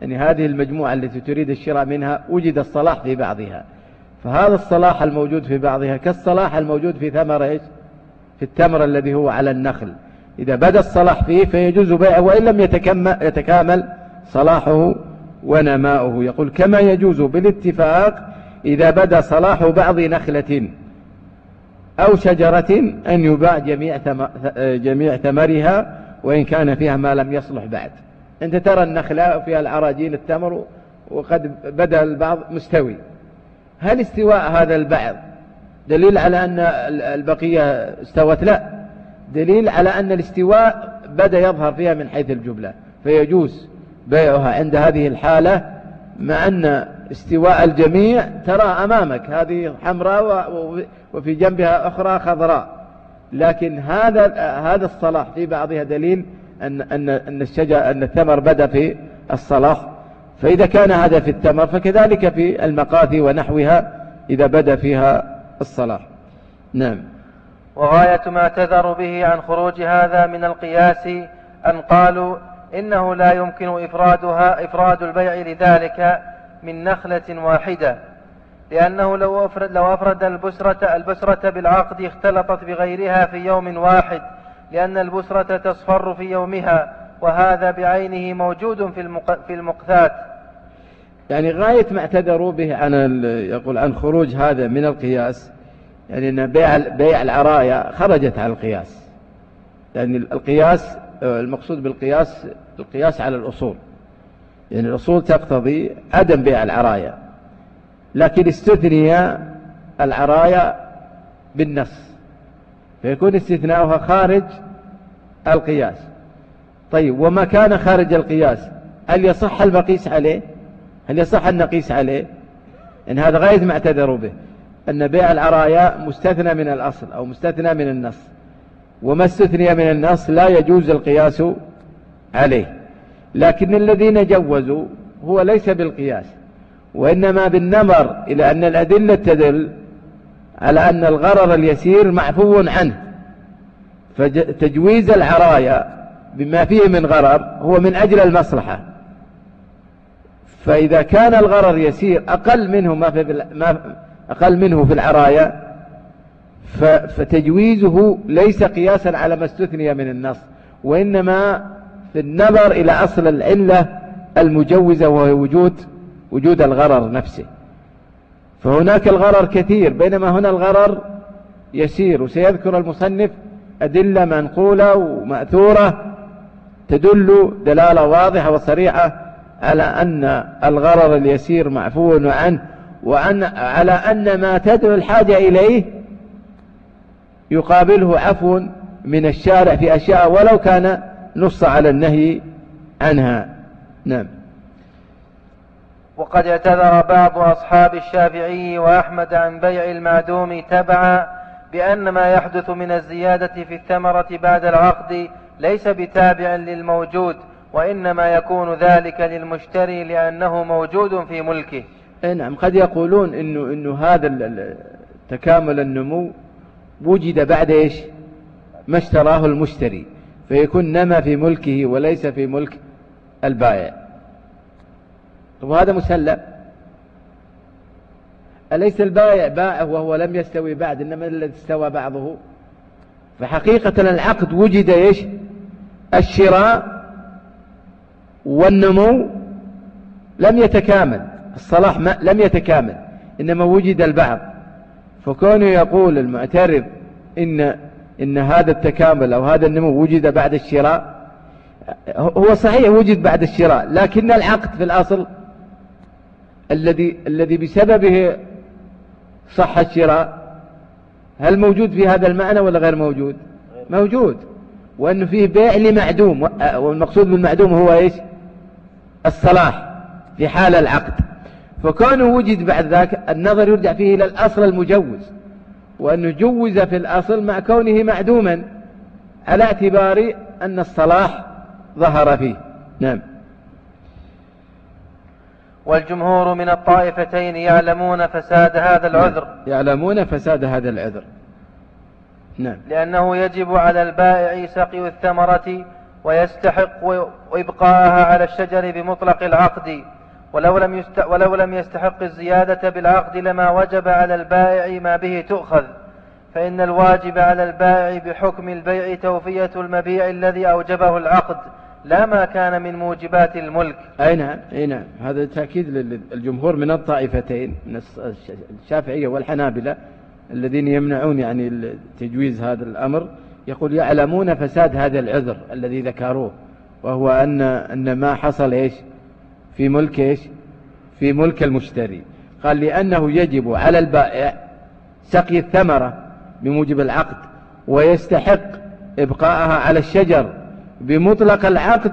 يعني هذه المجموعة التي تريد الشراء منها وجد الصلاح في بعضها. فهذا الصلاح الموجود في بعضها كالصلاح الموجود في ثمر إيش؟ في التمر الذي هو على النخل. إذا بدأ الصلاح فيه فيجوز بيعه وإن لم يتكامل صلاحه ونماؤه. يقول كما يجوز بالاتفاق إذا بدأ صلاح بعض نخلة أو شجرة أن يباع جميع, جميع ثمرها وإن كان فيها ما لم يصلح بعد. أنت ترى النخلة فيها العراجيل التمر وقد بدأ البعض مستوي. هل استواء هذا البعض دليل على أن البقية استوت؟ لا. دليل على أن الاستواء بدأ يظهر فيها من حيث الجملة. فيجوز بيعها عند هذه الحالة مع أن استواء الجميع ترى أمامك. هذه حمراء وفي جنبها أخرى خضراء. لكن هذا هذا الصلاح في بعضها دليل أن أن أن الشجر أن الثمر بدأ في الصلاح فإذا كان هذا في التمر فكذلك في المقاثي ونحوها إذا بدأ فيها الصلاح نعم. وغاية ما اعتذروا به عن خروج هذا من القياس أن قالوا إنه لا يمكن إفرادها إفراد البيع لذلك من نخلة واحدة لأنه لو أفرد, لو أفرد البسرة, البسرة بالعقد اختلطت بغيرها في يوم واحد لأن البسرة تصفر في يومها وهذا بعينه موجود في, المق... في المقتات يعني غاية ما اعتذروا به عن يقول عن خروج هذا من القياس يعني أن بيع, بيع العرايا خرجت على القياس. يعني القياس المقصود بالقياس القياس على الأصول. يعني الأصول تقتضي عدم بيع العرايا. لكن استثني العرايا بالنص. فيكون استثناؤها خارج القياس. طيب وما كان خارج القياس؟ هل يصح المقيس عليه؟ هل يصح أن نقيس عليه؟ إن هذا غاية ما اعتذروا به أن بيع العرايا مستثنى من الأصل أو مستثنى من النص وما استثني من النص لا يجوز القياس عليه. لكن الذين جوزوا هو ليس بالقياس وإنما بالنظر إلى أن الأدلة تدل على أن الغرر اليسير معفو عنه. فتجويز العرايا بما فيه من غرر هو من أجل المصلحة. فإذا كان الغرر يسير أقل منه ما في ما أقل منه في العرايا فتجويزه ليس قياسا على ما استثني من النص وإنما في النظر إلى أصل العلة المجوزة وهو وجود وجود الغرر نفسه. فهناك الغرر كثير بينما هنا الغرر يسير وسيذكر المصنف أدلة منقولة ومأثورة تدل دلالة واضحة وصريحة على أن الغرر اليسير معفو عنه وأن على أن ما تدعو الحاجة إليه يقابله عفو من الشارع في أشياء ولو كان نص على النهي عنها. نعم. وقد اعتذر بعض أصحاب الشافعي وأحمد عن بيع المعدوم تبعا بأن ما يحدث من الزيادة في الثمرة بعد العقد ليس بتابع للموجود وإنما يكون ذلك للمشتري لأنه موجود في ملكه. نعم قد يقولون إنه, إنه هذا تكامل النمو وجد بعد إيش؟ ما اشتراه المشتري فيكون نما في ملكه وليس في ملك البائع. وهذا مسلم. أليس البائع باع وهو لم يستوي بعد؟ إنما الذي استوى بعضه. فحقيقة العقد وجد إيش؟ الشراء والنمو لم يتكامل. الصلاح ما لم يتكامل إنما وجد البعض. فكونه يقول المعترض إن إن هذا التكامل أو هذا النمو وجد بعد الشراء هو صحيح وجد بعد الشراء لكن العقد في الأصل الذي الذي بسببه صح الشراء. هل موجود في هذا المعنى ولا غير موجود؟ موجود. وأنه فيه بيع لمعدوم. والمقصود بالمعدوم هو إيش؟ الصلاح في حال العقد. فكونه وجد بعد ذاك النظر يرجع فيه إلى الأصل المجوز. وأنه جوز في الأصل مع كونه معدوما على اعتبار أن الصلاح ظهر فيه. نعم. والجمهور من الطائفتين يعلمون فساد هذا العذر. يعلمون فساد هذا العذر. نعم. لأنه يجب على البائع سقي الثمرة ويستحق إبقاءها على الشجر بمطلق العقد. ولو لم, يست... ولو لم يستحق الزيادة بالعقد لما وجب على البائع ما به تؤخذ. فإن الواجب على البائع بحكم البيع توفية المبيع الذي أوجبه العقد. لا ما كان من موجبات الملك. أي نعم أي نعم. هذا تأكيد للجمهور من الطائفتين من الشافعية والحنابلة الذين يمنعون يعني تجويز هذا الأمر. يقول يعلمون فساد هذا العذر الذي ذكروه وهو أن أن ما حصل إيش؟ في ملك إيش؟ في ملك المشتري. قال لأنه يجب على البائع سقي الثمرة بموجب العقد ويستحق إبقاءها على الشجر بمطلق العقد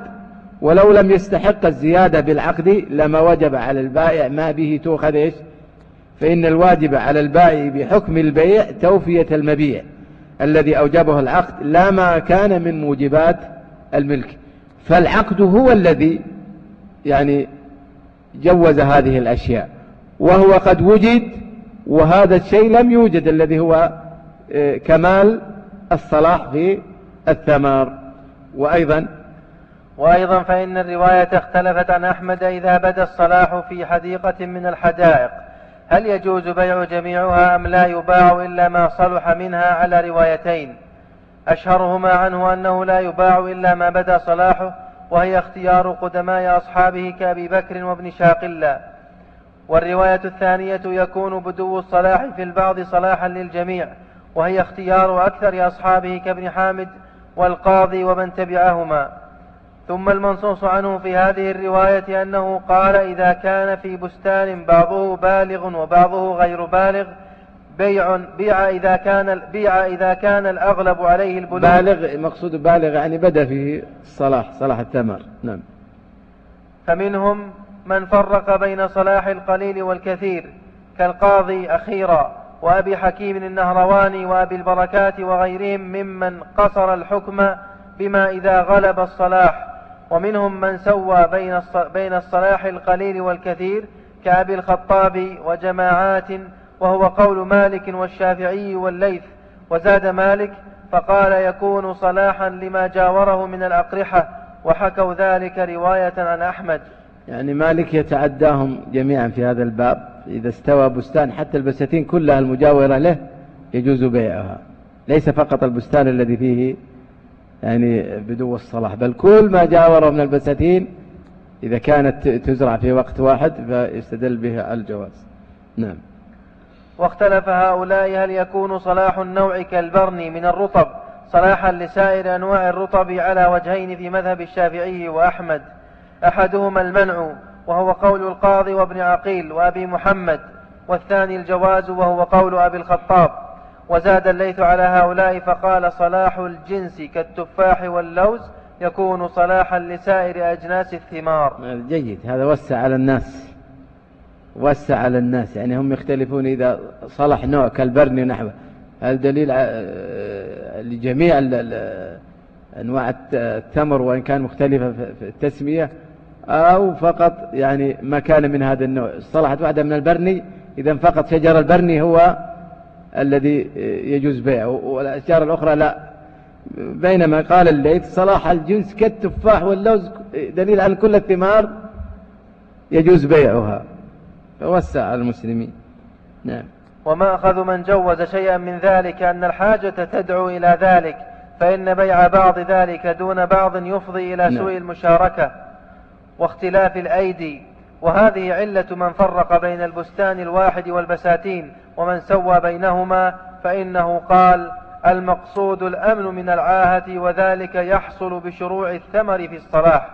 ولو لم يستحق الزيادة بالعقد لما وجب على البائع ما به تؤخذ إيش؟ فإن الواجب على البائع بحكم البيع توفية المبيع الذي أوجبه العقد لا ما كان من موجبات الملك. فالعقد هو الذي يعني جوز هذه الأشياء وهو قد وجد وهذا الشيء لم يوجد الذي هو آه، كمال الصلاح في الثمار. وأيضا وأيضا فإن الرواية اختلفت عن أحمد إذا بدا الصلاح في حديقة من الحدائق. هل يجوز بيع جميعها أم لا يباع إلا ما صلح منها على روايتين؟ أشهرهما عنه أنه لا يباع إلا ما بدا صلاحه وهي اختيار قدماء أصحابه كأبي بكر وابن شاقلة والرواية الثانية يكون بدو الصلاح في البعض صلاحا للجميع وهي اختيار أكثر أصحابه كابن حامد والقاضي ومن تبعهما. ثم المنصوص عنه في هذه الرواية أنه قال إذا كان في بستان بعضه بالغ وبعضه غير بالغ بيع بيع إذا كان بيع إذا كان الأغلب عليه البلوغ بالغ مقصود بالغ يعني بدأ فيه الصلاح صلاح الثمر نعم. فمنهم من فرق بين صلاح القليل والكثير كالقاضي أخيرا. وأبي حكيم النهرواني وأبي البركات وغيرهم ممن قصر الحكم بما إذا غلب الصلاح ومنهم من سوى بين بين الصلاح القليل والكثير كأبي الخطاب وجماعات وهو قول مالك والشافعي والليث وزاد مالك فقال يكون صلاحا لما جاوره من الأقرحة وحكوا ذلك رواية عن أحمد. يعني مالك يتعداهم جميعا في هذا الباب. إذا استوى بستان حتى البساتين كلها المجاورة له يجوز بيعها. ليس فقط البستان الذي فيه يعني بدو الصلاح بل كل ما جاوره من البساتين إذا كانت تزرع في وقت واحد فيستدل بها الجواز. نعم. واختلف هؤلاء هل يكون صلاح النوع كالبرني من الرطب صلاحا لسائر أنواع الرطب على وجهين في مذهب الشافعي وأحمد. أحدهما المنع وهو قول القاضي وابن عقيل وأبي محمد والثاني الجواز وهو قول أبي الخطاب. وزاد الليث على هؤلاء فقال صلاح الجنس كالتفاح واللوز يكون صلاحا لسائر أجناس الثمار. جيد هذا وسع على الناس وسع على الناس يعني هم يختلفون إذا صلح نوع كالبرني ونحوه. الدليل لجميع أنواع التمر وإن كان مختلفة في التسمية أو فقط يعني ما كان من هذا النوع. صلحت واحدة من البرني إذا فقط شجر البرني هو الذي يجوز بيعه والأشجار الأخرى لا. بينما قال الليث صلاح الجنس كالتفاح واللوز دليل على كل الثمار يجوز بيعها. فوسع على المسلمين. نعم. وما أخذ من جوز شيئا من ذلك أن الحاجة تدعو إلى ذلك فإن بيع بعض ذلك دون بعض يفضي إلى نعم. سوء المشاركة. واختلاف الأيدي وهذه علة من فرق بين البستان الواحد والبساتين ومن سوى بينهما فإنه قال المقصود الأمن من العاهة وذلك يحصل بشروع الثمر في الصلاح.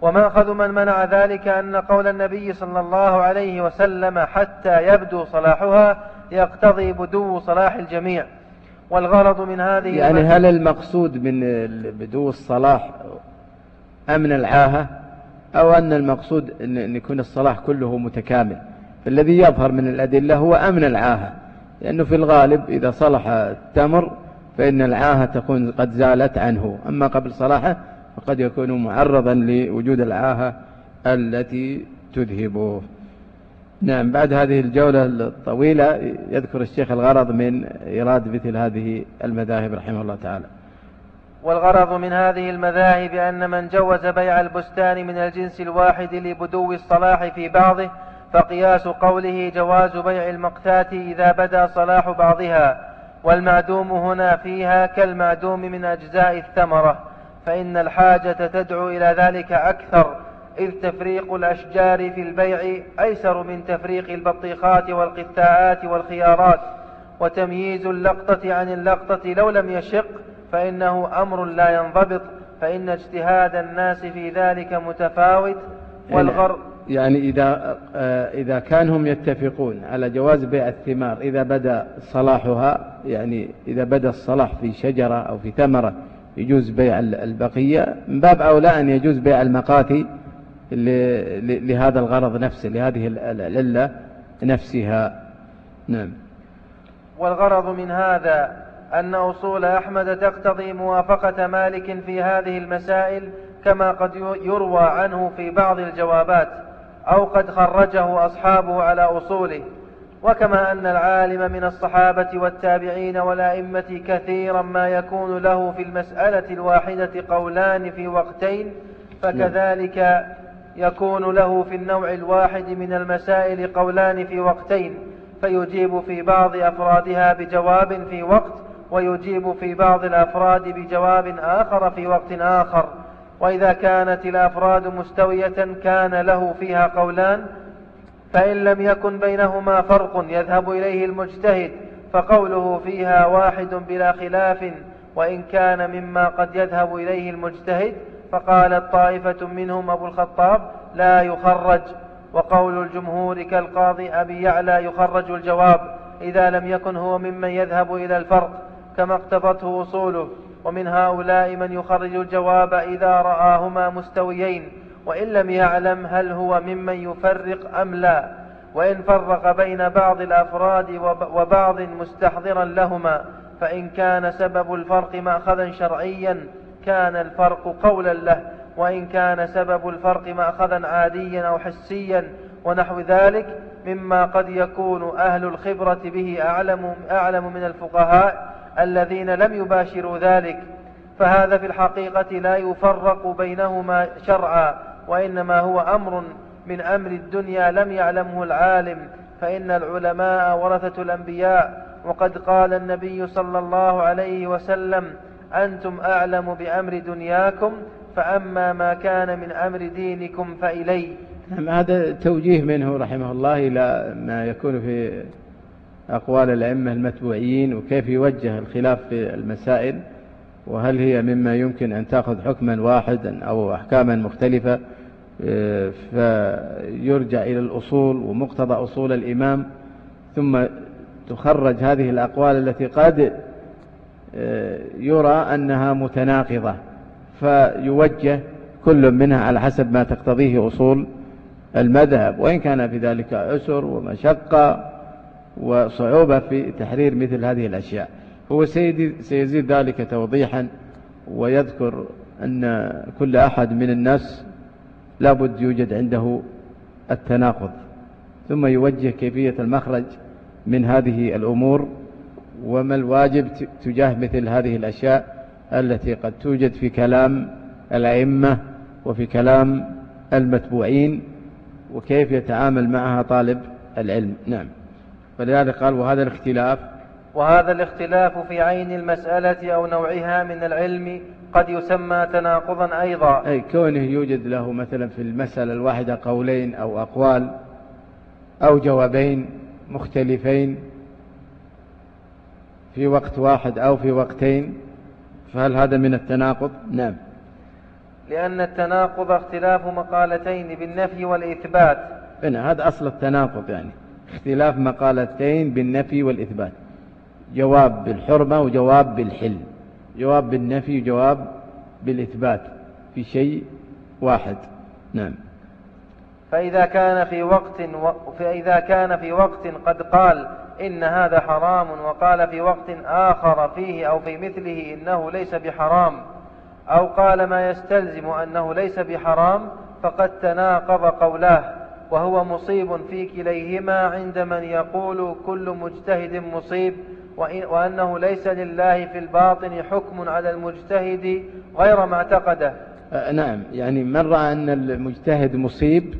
ومأخذ من منع ذلك أن قول النبي صلى الله عليه وسلم حتى يبدو صلاحها يقتضي بدو صلاح الجميع. والغرض من هذه يعني هل المقصود من بدو الصلاح أمن العاهة؟ أو أن المقصود أن يكون الصلاح كله متكامل. فالذي يظهر من الأدلة هو أمن العاهة. لأنه في الغالب إذا صلح التمر فإن العاهة تكون قد زالت عنه. أما قبل صلاحه فقد يكون معرضا لوجود العاهة التي تذهبه. نعم بعد هذه الجولة الطويلة يذكر الشيخ الغرض من إيراد مثل هذه المذاهب رحمه الله تعالى. والغرض من هذه المذاهب أن من جوز بيع البستان من الجنس الواحد لبدو الصلاح في بعضه فقياس قوله جواز بيع المقتات إذا بدا صلاح بعضها. والمعدوم هنا فيها كالمعدوم من أجزاء الثمرة فإن الحاجة تدعو إلى ذلك أكثر إذ تفريق الأشجار في البيع أيسر من تفريق البطيخات والقثاءات والخيارات. وتمييز اللقطة عن اللقطة لو لم يشق فإنه أمر لا ينضبط فإن اجتهاد الناس في ذلك متفاوت والغر يعني إذا آه، إذا كانهم يتفقون على جواز بيع الثمار إذا بدأ صلاحها يعني إذا بدأ الصلاح في شجرة أو في ثمرة يجوز بيع البقية من باب أولى أن يجوز بيع المقاتي لهذا الغرض نفسه لهذه العلة نفسها. نعم. والغرض من هذا أن أصول أحمد تقتضي موافقة مالك في هذه المسائل كما قد يروى عنه في بعض الجوابات أو قد خرجه أصحابه على أصوله. وكما أن العالم من الصحابة والتابعين والأئمة كثيرا ما يكون له في المسألة الواحدة قولان في وقتين فكذلك يكون له في النوع الواحد من المسائل قولان في وقتين فيجيب في بعض أفرادها بجواب في وقت ويجيب في بعض الأفراد بجواب آخر في وقت آخر. وإذا كانت الأفراد مستوية كان له فيها قولان فإن لم يكن بينهما فرق يذهب إليه المجتهد فقوله فيها واحد بلا خلاف وإن كان مما قد يذهب إليه المجتهد فقالت طائفة منهم أبو الخطاب لا يخرج. وقول الجمهور كالقاضي أبي يعلى يخرج الجواب إذا لم يكن هو ممن يذهب إلى الفرق. كما اقتضته أصوله ومن هؤلاء من يخرج الجواب إذا رآهما مستويين وإن لم يعلم هل هو ممن يفرق أم لا. وإن فرق بين بعض الأفراد وبعض مستحضرا لهما فإن كان سبب الفرق مأخذا شرعيا كان الفرق قولا له. وإن كان سبب الفرق مأخذا عاديا أو حسيا ونحو ذلك مما قد يكون أهل الخبرة به أعلم, أعلم من الفقهاء الذين لم يباشروا ذلك فهذا في الحقيقة لا يفرق بينهما شرعا وإنما هو أمر من أمر الدنيا لم يعلمه العالم فإن العلماء ورثة الأنبياء وقد قال النبي صلى الله عليه وسلم أنتم أعلم بأمر دنياكم فأما ما كان من أمر دينكم فإلي. نعم هذا توجيه منه رحمه الله إلى ما يكون في أقوال الأئمة المتبوعيين وكيف يوجه الخلاف في المسائل وهل هي مما يمكن أن تأخذ حكما واحدا أو أحكاما مختلفة فيرجع إلى الأصول ومقتضى أصول الإمام ثم تخرج هذه الأقوال التي قد يرى أنها متناقضة فيوجه كل منها على حسب ما تقتضيه أصول المذهب وإن كان في ذلك عسر ومشقة وصعوبة في تحرير مثل هذه الأشياء. هو سيزيد ذلك توضيحا ويذكر أن كل أحد من الناس لابد يوجد عنده التناقض ثم يوجه كيفية المخرج من هذه الأمور وما الواجب تجاه مثل هذه الأشياء التي قد توجد في كلام الأئمة وفي كلام المتبوعين وكيف يتعامل معها طالب العلم. نعم. فلذلك قال وهذا الاختلاف. وهذا الاختلاف في عين المسألة أو نوعها من العلم قد يسمى تناقضا أيضا. أي كونه يوجد له مثلا في المسألة الواحدة قولين أو أقوال أو جوابين مختلفين في وقت واحد أو في وقتين فهل هذا من التناقض؟ نعم. لأن التناقض اختلاف مقالتين بالنفي والإثبات. هنا هذا أصل التناقض يعني. اختلاف مقالتين بالنفي والإثبات. جواب بالحرمة وجواب بالحل. جواب بالنفي وجواب بالإثبات في شيء واحد. نعم. فإذا كان في وقت و... فإذا كان في وقت قد قال إن هذا حرام وقال في وقت آخر فيه أو في مثله إنه ليس بحرام أو قال ما يستلزم أنه ليس بحرام فقد تناقض قولاه. وهو مصيب في كليهما عند من يقول كل مجتهد مصيب وأنه ليس لله في الباطن حكم على المجتهد غير ما اعتقده. أه نعم يعني من رأى أن المجتهد مصيب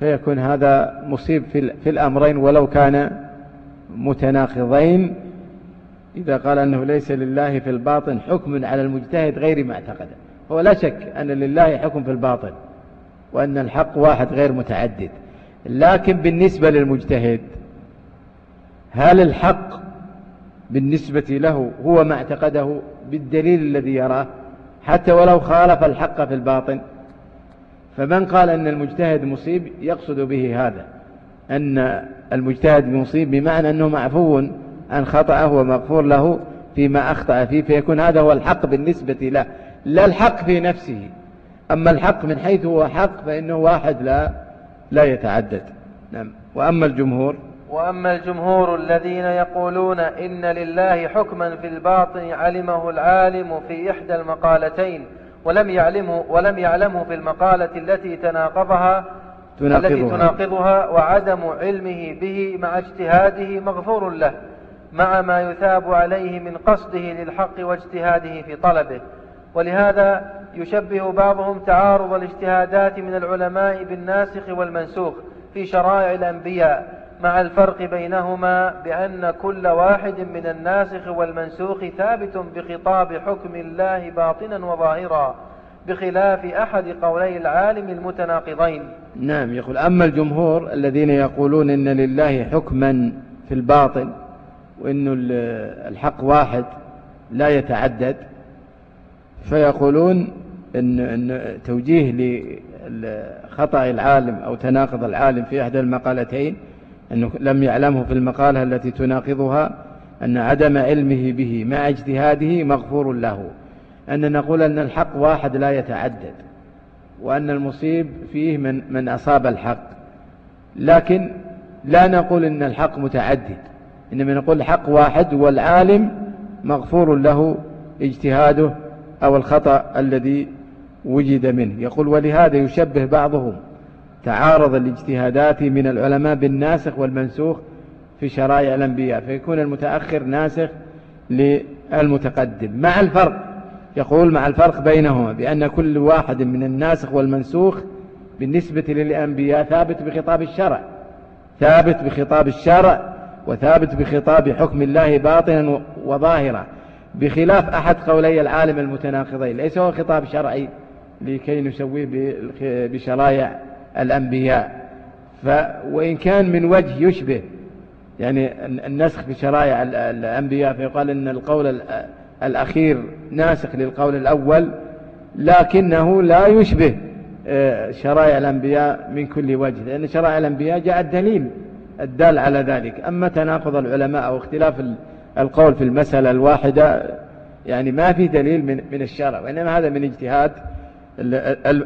فيكون هذا مصيب في, في الأمرين ولو كان متناقضين. إذا قال أنه ليس لله في الباطن حكم على المجتهد غير ما اعتقده. هو لا شك أن لله حكم في الباطن. وأن الحق واحد غير متعدد. لكن بالنسبة للمجتهد هل الحق بالنسبة له هو ما اعتقده بالدليل الذي يراه؟ حتى ولو خالف الحق في الباطن. فمن قال أن المجتهد مصيب يقصد به هذا أن المجتهد مصيب بمعنى أنه معفو عن خطأه ومغفور له فيما أخطأ فيه فيكون هذا هو الحق بالنسبة له. لا الحق في نفسه. أما الحق من حيث هو حق فإنه واحد لا لا يتعدد. نعم. وأما الجمهور؟ وأما الجمهور الذين يقولون إن لله حكما في الباطن علمه العالم في إحدى المقالتين ولم يعلمه ولم يعلمه في المقالة التي تناقضها تناقضها. التي تناقضها وعدم علمه به مع اجتهاده مغفور له مع ما يثاب عليه من قصده للحق واجتهاده في طلبه. ولهذا يشبه بعضهم تعارض الاجتهادات من العلماء بالناسخ والمنسوخ في شرائع الأنبياء مع الفرق بينهما بأن كل واحد من الناسخ والمنسوخ ثابت بخطاب حكم الله باطنا وظاهرا بخلاف أحد قولي العالم المتناقضين. نعم يقول أما الجمهور الذين يقولون إن لله حكما في الباطن وإن الحق واحد لا يتعدد فيقولون إن, إن توجيه لخطأ العالم أو تناقض العالم في إحدى المقالتين أنه لم يعلمه في المقالة التي تناقضها أن عدم علمه به مع اجتهاده مغفور له أن نقول أن الحق واحد لا يتعدد وأن المصيب فيه من, من أصاب الحق لكن لا نقول أن الحق متعدد إنما نقول الحق واحد والعالم مغفور له اجتهاده أو الخطأ الذي وجد منه. يقول ولهذا يشبه بعضهم تعارض الاجتهادات من العلماء بالناسخ والمنسوخ في شرائع الأنبياء فيكون المتأخر ناسخ للمتقدم. مع الفرق يقول مع الفرق بينهما بأن كل واحد من الناسخ والمنسوخ بالنسبة للأنبياء ثابت بخطاب الشرع. ثابت بخطاب الشرع وثابت بخطاب حكم الله باطنا وظاهرا. بخلاف أحد قولي العالم المتناقضين ليس هو خطاب شرعي لكي نسويه بشرائع الأنبياء. ف وإن كان من وجه يشبه يعني النسخ في شرائع الأنبياء فيقال أن القول الأخير ناسخ للقول الأول لكنه لا يشبه آه، شرائع الأنبياء من كل وجه لأن شرائع الأنبياء جاء الدليل الدال على ذلك. أما تناقض العلماء أو اختلاف القول في المسألة الواحدة يعني ما في دليل من من الشرع وإنما هذا من اجتهاد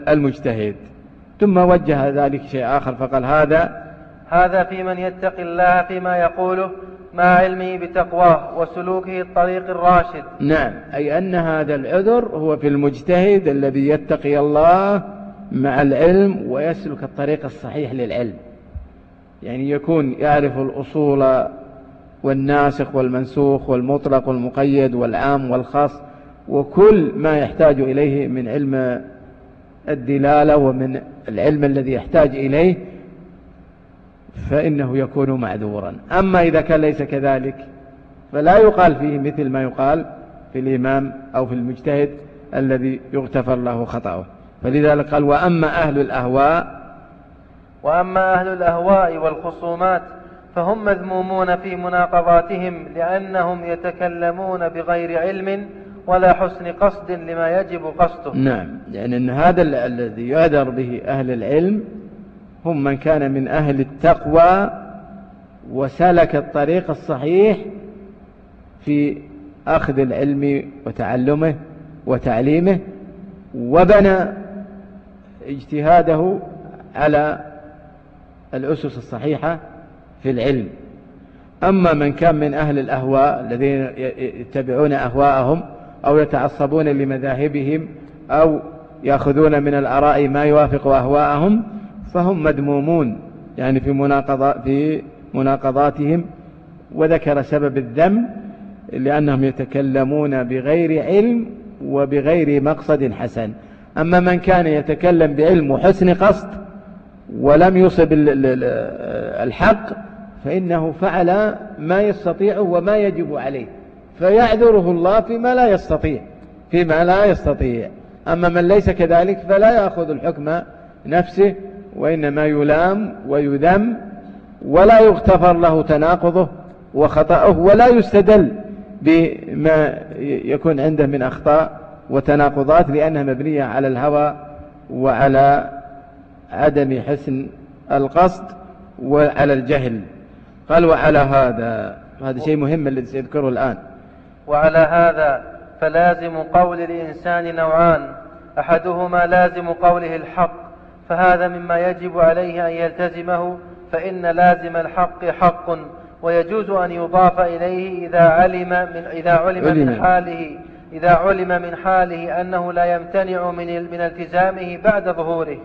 المجتهد. ثم وجه ذلك شيء آخر فقال هذا هذا في من يتقي الله فيما يقوله مع علمه بتقواه وسلوكه الطريق الراشد. نعم أي أن هذا العذر هو في المجتهد الذي يتقي الله مع العلم ويسلك الطريق الصحيح للعلم. يعني يكون يعرف الأصول والناسخ والمنسوخ والمطلق والمقيد والعام والخاص وكل ما يحتاج إليه من علم الدلالة ومن العلم الذي يحتاج إليه فإنه يكون معذورا. أما إذا كان ليس كذلك فلا يقال فيه مثل ما يقال في الإمام أو في المجتهد الذي يغتفر له خطأه. فلذلك قال وأما أهل الأهواء وأما أهل الأهواء والخصومات فهم مذمومون في مناقضاتهم لأنهم يتكلمون بغير علم ولا حسن قصد لما يجب قصده. نعم يعني أن هذا الذي يعذر به أهل العلم هم من كان من أهل التقوى وسلك الطريق الصحيح في أخذ العلم وتعلمه وتعليمه وبنى اجتهاده على الأسس الصحيحة في العلم. أما من كان من أهل الأهواء الذين يتبعون أهواءهم أو يتعصبون لمذاهبهم أو يأخذون من الآراء ما يوافق أهواءهم فهم مذمومون يعني في مناقضة في مناقضاتهم وذكر سبب الذم لأنهم يتكلمون بغير علم وبغير مقصد حسن. أما من كان يتكلم بعلم وحسن قصد ولم يصب الحق فإنه فعل ما يستطيع وما يجب عليه فيعذره الله فيما لا يستطيع فيما لا يستطيع. أما من ليس كذلك فلا يأخذ الحكم نفسه وإنما يلام ويذم ولا يغتفر له تناقضه وخطأه ولا يستدل بما يكون عنده من أخطاء وتناقضات لأنها مبنية على الهوى وعلى عدم حسن القصد وعلى الجهل. قال وعلى هذا هذا شيء مهم الذي سيذكره الآن. وعلى هذا فلازم قول الإنسان نوعان. أحدهما لازم قوله الحق فهذا مما يجب عليه أن يلتزمه فإن لازم الحق حق ويجوز أن يضاف إليه إذا علم من إذا علم, علم. من حاله إذا علم من حاله أنه لا يمتنع من من التزامه بعد ظهوره.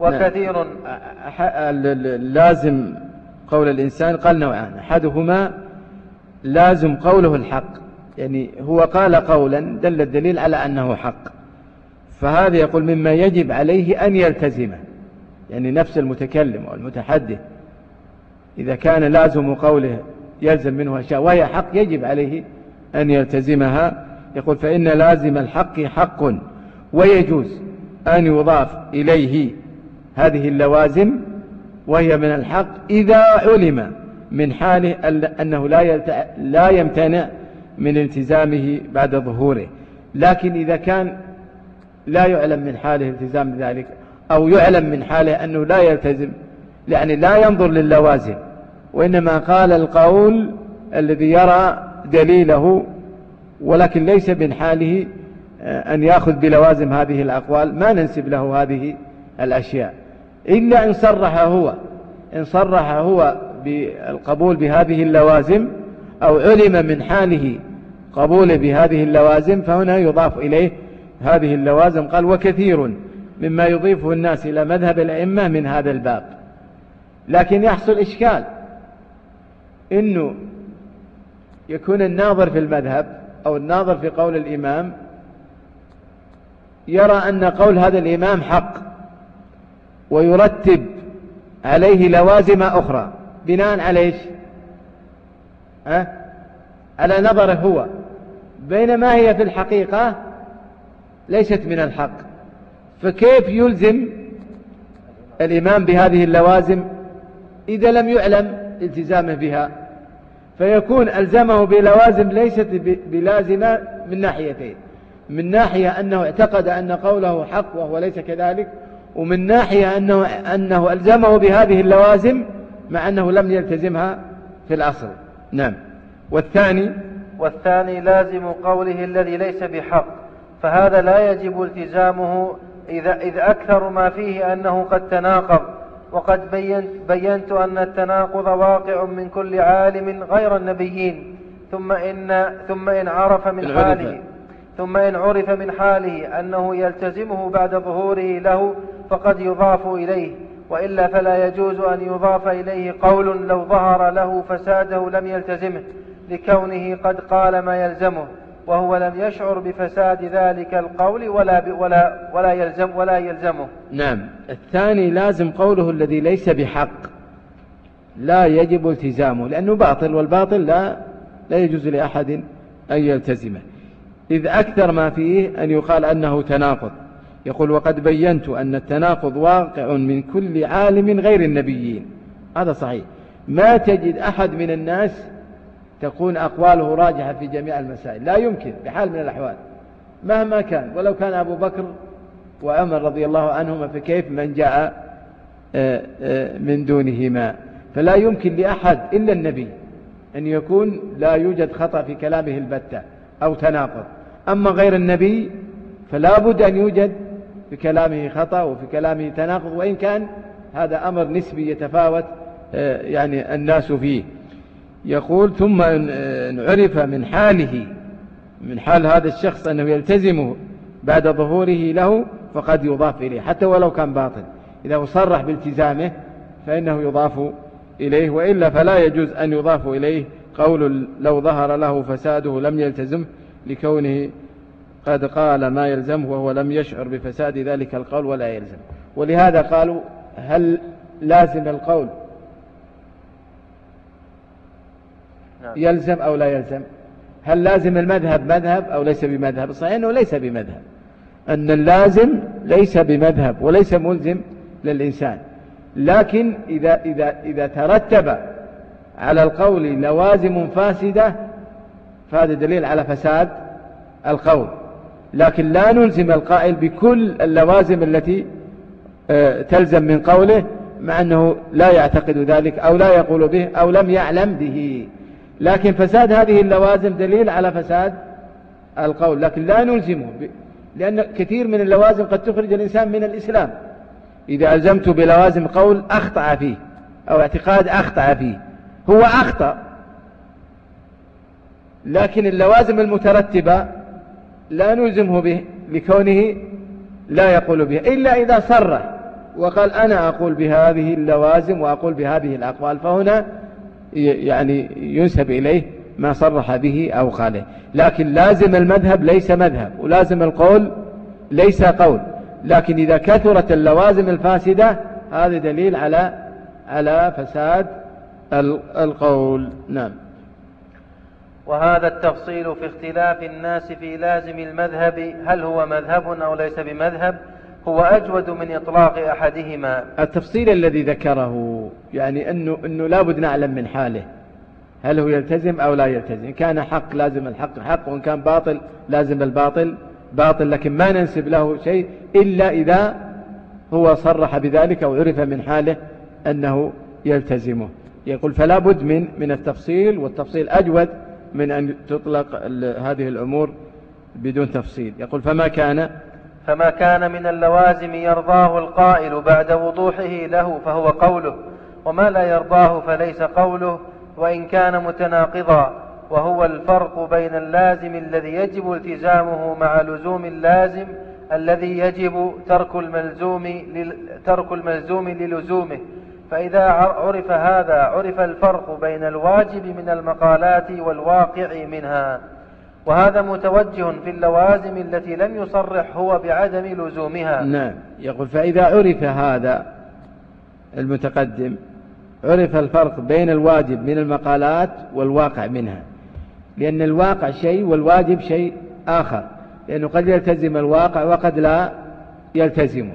وكثير. لازم قول الإنسان قال نوعان. أحدهما لازم قوله الحق. يعني هو قال قولا دل الدليل على أنه حق. فهذا يقول مما يجب عليه أن يلتزمه. يعني نفس المتكلم أو المتحدث إذا كان لازم قوله يلزم منه أشياء وهي حق يجب عليه أن يلتزمها. يقول فإن لازم الحق حق ويجوز أن يضاف إليه هذه اللوازم وهي من الحق إذا علم من حاله أنه لا, لا يمتنع من التزامه بعد ظهوره. لكن إذا كان لا يعلم من حاله التزام ذلك أو يعلم من حاله أنه لا يلتزم يعني لا ينظر للوازم وإنما قال القول الذي يرى دليله ولكن ليس من حاله آه، أن يأخذ بلوازم هذه الأقوال. ما ننسب له هذه الأشياء. إلا إن صرح هو إن صرح هو بالقبول بهذه اللوازم أو علم من حاله قبول بهذه اللوازم فهنا يضاف إليه هذه اللوازم. قال وكثير مما يضيفه الناس إلى مذهب الأئمة من هذا الباب. لكن يحصل إشكال إنه يكون الناظر في المذهب أو الناظر في قول الإمام يرى أن قول هذا الإمام حق. ويرتب عليه لوازم أخرى. بناء على إيش؟ أه؟ على نظره هو. بينما هي في الحقيقة ليست من الحق. فكيف يلزم الإمام بهذه اللوازم؟ إذا لم يعلم التزامه بها. فيكون ألزمه بلوازم ليست بلازمة من ناحيتين. من ناحية أنه اعتقد أن قوله حق وهو ليس كذلك ومن ناحية أنه, أنه ألزمه بهذه اللوازم مع أنه لم يلتزمها في الأصل. نعم. والثاني؟ والثاني لازم قوله الذي ليس بحق. فهذا لا يجب التزامه إذا إذ أكثر ما فيه أنه قد تناقض. وقد بينت, بينت أن التناقض واقع من كل عالم غير النبيين. ثم إن, ثم إن عرف من حاله. ثم إن عرف من حاله أنه يلتزمه بعد ظهوره له فقد يضاف إليه وإلا فلا يجوز أن يضاف إليه قول لو ظهر له فساده لم يلتزمه لكونه قد قال ما يلزمه وهو لم يشعر بفساد ذلك القول ولا ولا ولا يلزم ولا يلزمه. نعم، الثاني لازم قوله الذي ليس بحق لا يجب التزامه لأنه باطل والباطل لا لا يجوز لأحد أن يلتزمه. إذ أكثر ما فيه أن يقال أنه تناقض. يقول وقد بينت أن التناقض واقع من كل عالم غير النبيين. هذا صحيح. ما تجد أحد من الناس تكون أقواله راجحة في جميع المسائل لا يمكن بحال من الأحوال مهما كان ولو كان أبو بكر وعمر رضي الله عنهما فكيف من جاء آه، آه، من دونهما فلا يمكن لأحد إلا النبي أن يكون لا يوجد خطأ في كلامه البتة أو تناقض أما غير النبي فلا بد أن يوجد في كلامه خطأ وفي كلامه تناقض وإن كان هذا أمر نسبي يتفاوت آه، يعني الناس فيه. يقول ثم إن عرف من حاله من حال هذا الشخص أنه يلتزمه بعد ظهوره له فقد يضاف إليه حتى ولو كان باطل. إذا صرح بالتزامه فإنه يضاف إليه وإلا فلا يجوز أن يضاف إليه. قول لو ظهر له فساده لم يلتزم لكونه قد قال ما يلزمه وهو لم يشعر بفساد ذلك القول ولا يلزم. ولهذا قالوا هل لازم القول نعم. يلزم أو لا يلزم؟ هل لازم المذهب مذهب أو ليس بمذهب؟ صحيح أنه ليس بمذهب. أن اللازم ليس بمذهب وليس ملزم للإنسان. لكن إذا, إذا, إذا ترتب على القول لوازم فاسدة فهذا دليل على فساد القول. لكن لا نلزم القائل بكل اللوازم التي آه، تلزم من قوله مع أنه لا يعتقد ذلك أو لا يقول به أو لم يعلم به. لكن فساد هذه اللوازم دليل على فساد القول. لكن لا نلزمه لأن كثير من اللوازم قد تخرج الإنسان من الإسلام. إذا ألزمت بلوازم قول أخطأ فيه أو اعتقاد أخطأ فيه. هو أخطأ. لكن اللوازم المترتبة لا نلزمه به لكونه لا يقول به إلا إذا صرح وقال أنا أقول بهذه اللوازم وأقول بهذه الأقوال فهنا يعني ينسب إليه ما صرح به أو قاله. لكن لازم المذهب ليس مذهب ولازم القول ليس قول. لكن إذا كثرت اللوازم الفاسدة هذا دليل على على فساد القول. نعم. وهذا التفصيل في اختلاف الناس في لازم المذهب هل هو مذهب أو ليس بمذهب هو أجود من إطلاق أحدهما. التفصيل الذي ذكره يعني أنه, أنه لابد نعلم من حاله. هل هو يلتزم أو لا يلتزم؟ إن كان حق لازم الحق حق وإن كان باطل لازم الباطل. باطل لكن ما ننسب له شيء إلا إذا هو صرح بذلك أو عرف من حاله أنه يلتزمه. يقول فلا بد من من التفصيل والتفصيل أجود من أن تطلق هذه الأمور بدون تفصيل. يقول فما كان فما كان من اللوازم يرضاه القائل بعد وضوحه له فهو قوله وما لا يرضاه فليس قوله وإن كان متناقضا وهو الفرق بين اللازم الذي يجب التزامه مع لزوم اللازم الذي يجب ترك الملزوم ترك الملزوم للزومه فإذا عرف هذا عرف الفرق بين الواجب من المقالات والواقع منها. وهذا متوجه في اللوازم التي لم يصرح هو بعدم لزومها. نعم. يقول فإذا عرف هذا المتقدم عرف الفرق بين الواجب من المقالات والواقع منها. لأن الواقع شيء والواجب شيء آخر. لأنه قد يلتزم الواقع وقد لا يلتزمه.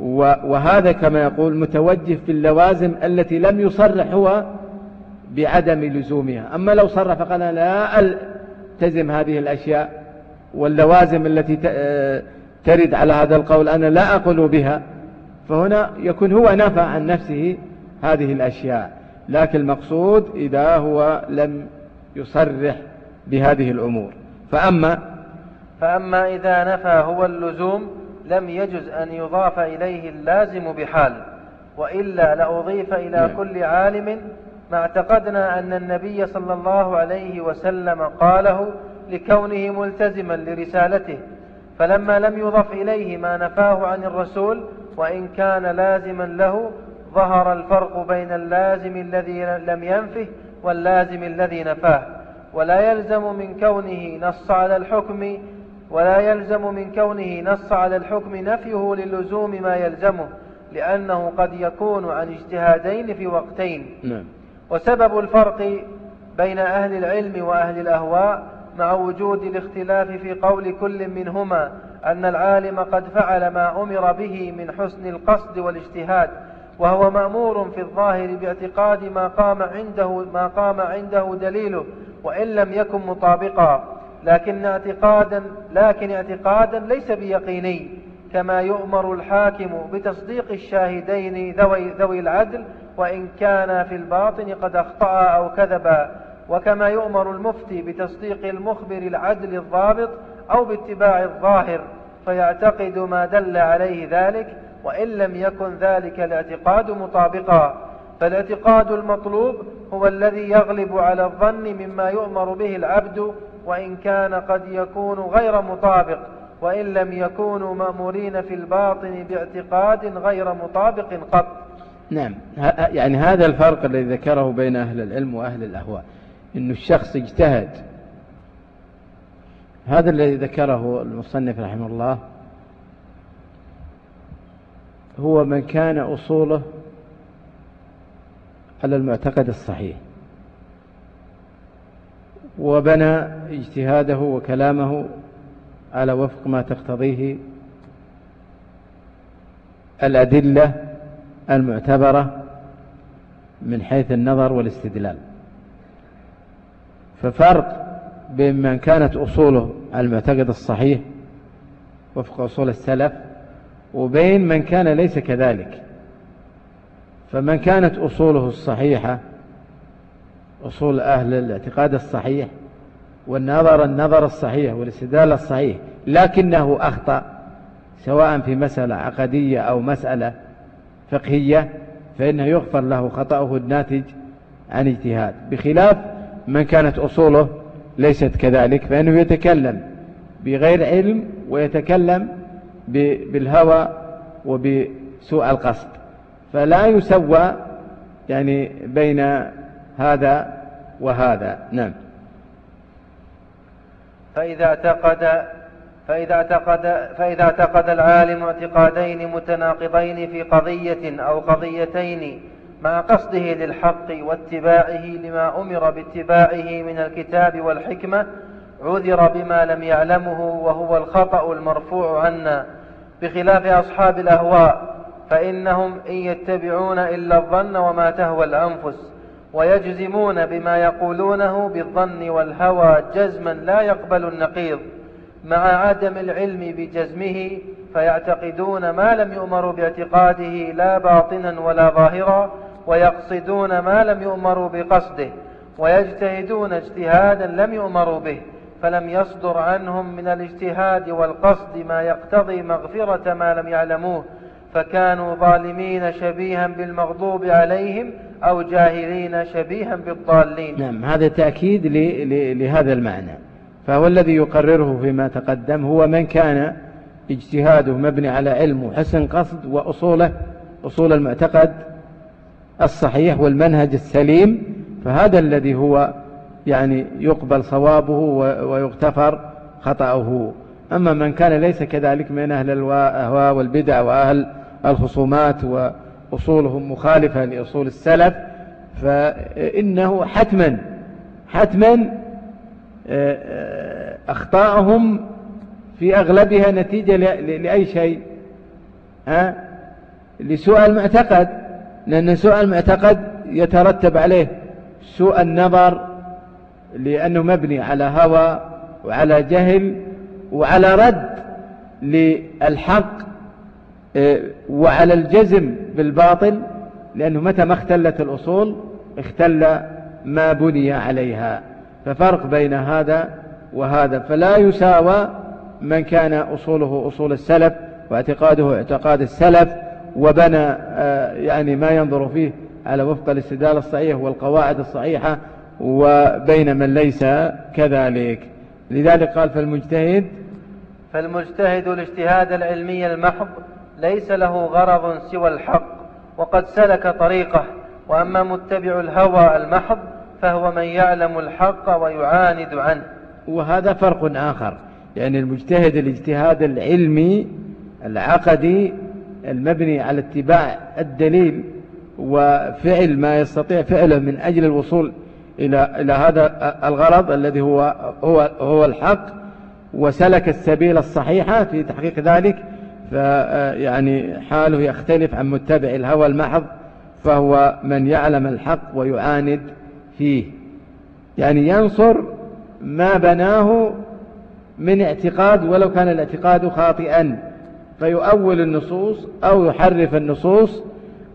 وهذا كما يقول متوجه في اللوازم التي لم يصرح هو بعدم لزومها. أما لو صرح فقال لا تلتزم هذه الأشياء واللوازم التي آه، ترد على هذا القول أنا لا أقول بها فهنا يكون هو نفى عن نفسه هذه الأشياء. لكن المقصود إذا هو لم يصرح بهذه الأمور. فأما فأما إذا نفى هو اللزوم لم يجز أن يضاف إليه اللازم بحال وإلا لأضيف إلى نعم. كل عالم ما اعتقدنا أن النبي صلى الله عليه وسلم قاله لكونه ملتزما لرسالته فلما لم يضف إليه ما نفاه عن الرسول وإن كان لازما له ظهر الفرق بين اللازم الذي لم ينفه واللازم الذي نفاه ولا يلزم من كونه نص على الحكم ولا يلزم من كونه نص على الحكم نفيه للزوم ما يلزمه لأنه قد يكون عن اجتهادين في وقتين نعم. وسبب الفرق بين أهل العلم وأهل الأهواء مع وجود الاختلاف في قول كل منهما أن العالم قد فعل ما أمر به من حسن القصد والاجتهاد وهو مأمور في الظاهر باعتقاد ما قام عنده ما قام عنده دليله وإن لم يكن مطابقا لكن اعتقادا لكن اعتقادا ليس بيقيني كما يؤمر الحاكم بتصديق الشاهدين ذوي, ذوي العدل وإن كان في الباطن قد أخطأ أو كذبا وكما يؤمر المفتي بتصديق المخبر العدل الضابط أو باتباع الظاهر فيعتقد ما دل عليه ذلك وإن لم يكن ذلك الاعتقاد مطابقا. فالاعتقاد المطلوب هو الذي يغلب على الظن مما يؤمر به العبد وإن كان قد يكون غير مطابق وإن لم يكونوا مأمورين في الباطن باعتقاد غير مطابق قط. نعم. يعني هذا الفرق الذي ذكره بين أهل العلم وأهل الأهواء أن الشخص اجتهد. هذا الذي ذكره المصنف رحمه الله هو من كان أصوله على المعتقد الصحيح. وبنى اجتهاده وكلامه على وفق ما تقتضيه الأدلة المعتبرة من حيث النظر والاستدلال. ففرق بين من كانت أصوله المعتقد الصحيح وفق أصول السلف وبين من كان ليس كذلك. فمن كانت أصوله الصحيحة أصول أهل الاعتقاد الصحيح والنظر النظر الصحيح والاستدلال الصحيح لكنه أخطأ سواء في مسألة عقدية أو مسألة فقهية فإنه يغفر له خطأه الناتج عن اجتهاد. بخلاف من كانت أصوله ليست كذلك فإنه يتكلم بغير علم ويتكلم بالهوى وبسوء القصد. فلا يسوى يعني بين هذا وهذا. نعم. فإذا اعتقد فإذا اعتقد فإذا اعتقد العالم اعتقادين متناقضين في قضية أو قضيتين مع قصده للحق واتباعه لما أمر باتباعه من الكتاب والحكمة عذر بما لم يعلمه وهو الخطأ المرفوع عنا. بخلاف أصحاب الأهواء فإنهم إن يتبعون إلا الظن وما تهوى الأنفس. ويجزمون بما يقولونه بالظن والهوى جزما لا يقبل النقيض. مع عدم العلم بجزمه فيعتقدون ما لم يؤمروا باعتقاده لا باطنا ولا ظاهرا ويقصدون ما لم يؤمروا بقصده ويجتهدون اجتهادا لم يؤمروا به فلم يصدر عنهم من الاجتهاد والقصد ما يقتضي مغفرة ما لم يعلموه فكانوا ظالمين شبيها بالمغضوب عليهم أو جاهلين شبيها بالضالين. نعم هذا تأكيد لهذا المعنى. فهو الذي يقرره فيما تقدم هو من كان اجتهاده مبني على علم وحسن قصد وأصوله أصول المعتقد الصحيح والمنهج السليم. فهذا الذي هو يعني يقبل صوابه ويغتفر خطأه. أما من كان ليس كذلك من أهل الأهواء والبدع وأهل الخصومات وأصولهم مخالفة لأصول السلف فإنه حتما حتما آه، آه، أخطاءهم في أغلبها نتيجة لأي شيء ها؟ لسوء المعتقد لأن سوء المعتقد يترتب عليه سوء النظر لأنه مبني على هوى وعلى جهل وعلى رد للحق وعلى الجزم بالباطل لأنه متى ما اختلت الأصول اختل ما بني عليها. ففرق بين هذا وهذا. فلا يساوى من كان أصوله أصول السلف واعتقاده اعتقاد السلف وبنى آه، يعني ما ينظر فيه على وفق الاستدلال الصحيح والقواعد الصحيحة وبين من ليس كذلك. لذلك قال فالمجتهد فالمجتهد الاجتهاد العلمي المحض ليس له غرض سوى الحق وقد سلك طريقه. وأما متبع الهوى المحض فهو من يعلم الحق ويعاند عنه. وهذا فرق آخر يعني المجتهد الاجتهاد العلمي العقدي المبني على اتباع الدليل وفعل ما يستطيع فعله من أجل الوصول إلى إلى هذا الغرض الذي هو هو هو الحق وسلك السبيل الصحيحة في تحقيق ذلك. فيعني حاله يختلف عن متبع الهوى المحض فهو من يعلم الحق ويعاند فيه. يعني ينصر ما بناه من اعتقاد ولو كان الاعتقاد خاطئا فيؤول النصوص أو يحرف النصوص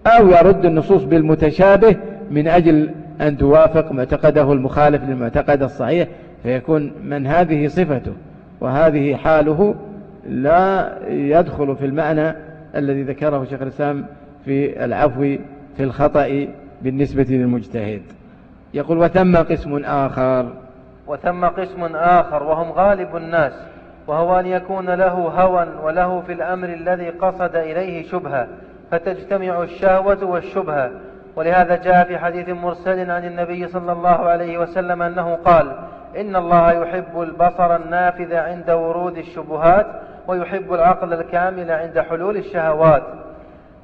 أو يرد النصوص بالمتشابه من أجل أن توافق معتقده المخالف للمعتقد الصحيح فيكون من هذه صفته وهذه حاله لا يدخل في المعنى الذي ذكره شيخ الإسلام في العفو في الخطأ بالنسبة للمجتهد. يقول وثم قسم آخر. وثم قسم آخر وهم غالب الناس وهو أن يكون له هوى وله في الأمر الذي قصد إليه شبهة فتجتمع الشهوة والشبهة. ولهذا جاء في حديث مرسل عن النبي صلى الله عليه وسلم أنه قال إن الله يحب البصر النافذ عند ورود الشبهات ويحب العقل الكامل عند حلول الشهوات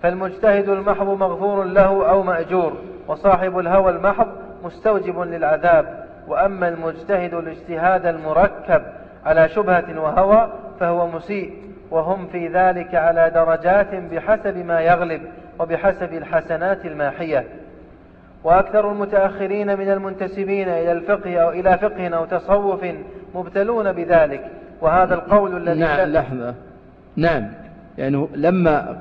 فالمجتهد المحض مغفور له أو مأجور وصاحب الهوى المحض مستوجب للعذاب. وأما المجتهد الاجتهاد المركب على شبهة وهوى فهو مسيء وهم في ذلك على درجات بحسب ما يغلب وبحسب الحسنات الماحية. وأكثر المتأخرين من المنتسبين إلى الفقه أو إلى فقه أو تصوف مبتلون بذلك وهذا القول الذي نعم لحظة. نعم. يعني لما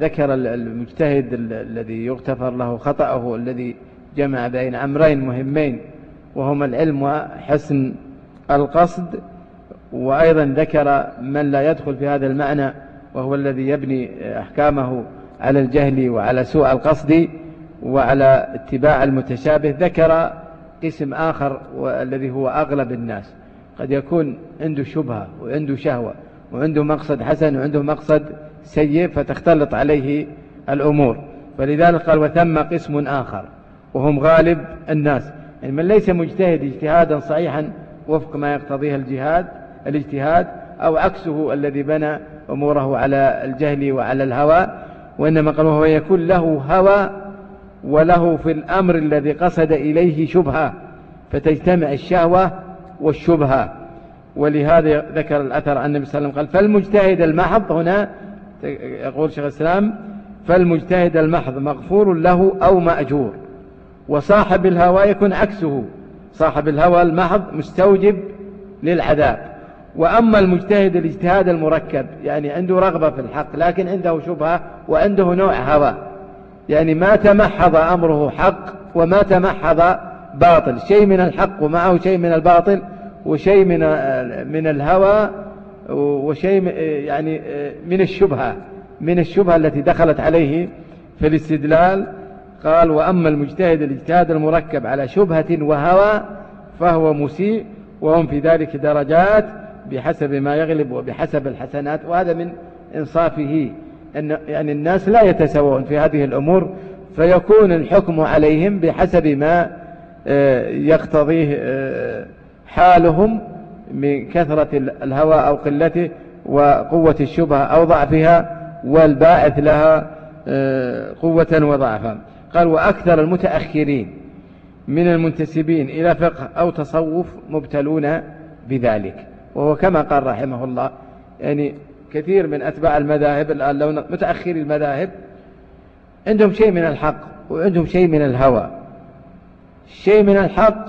ذكر المجتهد الذي يغتفر له خطأه الذي جمع بين أمرين مهمين وهما العلم وحسن القصد وأيضا ذكر من لا يدخل في هذا المعنى وهو الذي يبني أحكامه على الجهل وعلى سوء القصد وعلى اتباع المتشابه ذكر قسم آخر والذي هو أغلب الناس. قد يكون عنده شبهة وعنده شهوة وعنده مقصد حسن وعنده مقصد سيء فتختلط عليه الأمور. فلذلك قال وثم قسم آخر. وهم غالب الناس. يعني من ليس مجتهد اجتهادا صحيحا وفق ما يقتضيه الجهاد الاجتهاد أو عكسه الذي بنى أموره على الجهل وعلى الهوى وإنما قال وهو يكون له هوى وله في الأمر الذي قصد إليه شبهة فتجتمع الشهوة والشبهة. ولهذا ذكر الأثر عن النبي صلى الله عليه وسلم قال فالمجتهد المحض هنا يقول شيخ الإسلام فالمجتهد المحض مغفور له أو مأجور وصاحب الهوى يكون عكسه. صاحب الهوى المحض مستوجب للعذاب. وأما المجتهد الاجتهاد المركب يعني عنده رغبة في الحق لكن عنده شبهة وعنده نوع هوى. يعني ما تمحض أمره حق وما تمحض باطل. شيء من الحق ومعه شيء من الباطل وشيء من من الهوى وشيء يعني من الشبهة من الشبهة التي دخلت عليه في الاستدلال. قال وأما المجتهد الاجتهاد المركب على شبهة وهوى فهو مسيء وهم في ذلك درجات بحسب ما يغلب وبحسب الحسنات. وهذا من إنصافه أن يعني الناس لا يتساوون في هذه الأمور فيكون الحكم عليهم بحسب ما يقتضيه آه، حالهم من كثرة الهوى أو قلته وقوة الشبهة أو ضعفها والباعث لها آه، قوة وضعفا قال وأكثر المتأخرين من المنتسبين إلى فقه أو تصوف مبتلون بذلك. وهو كما قال رحمه الله يعني كثير من أتباع المذاهب الآن لو متأخري المذاهب عندهم شيء من الحق وعندهم شيء من الهوى. شيء من الحق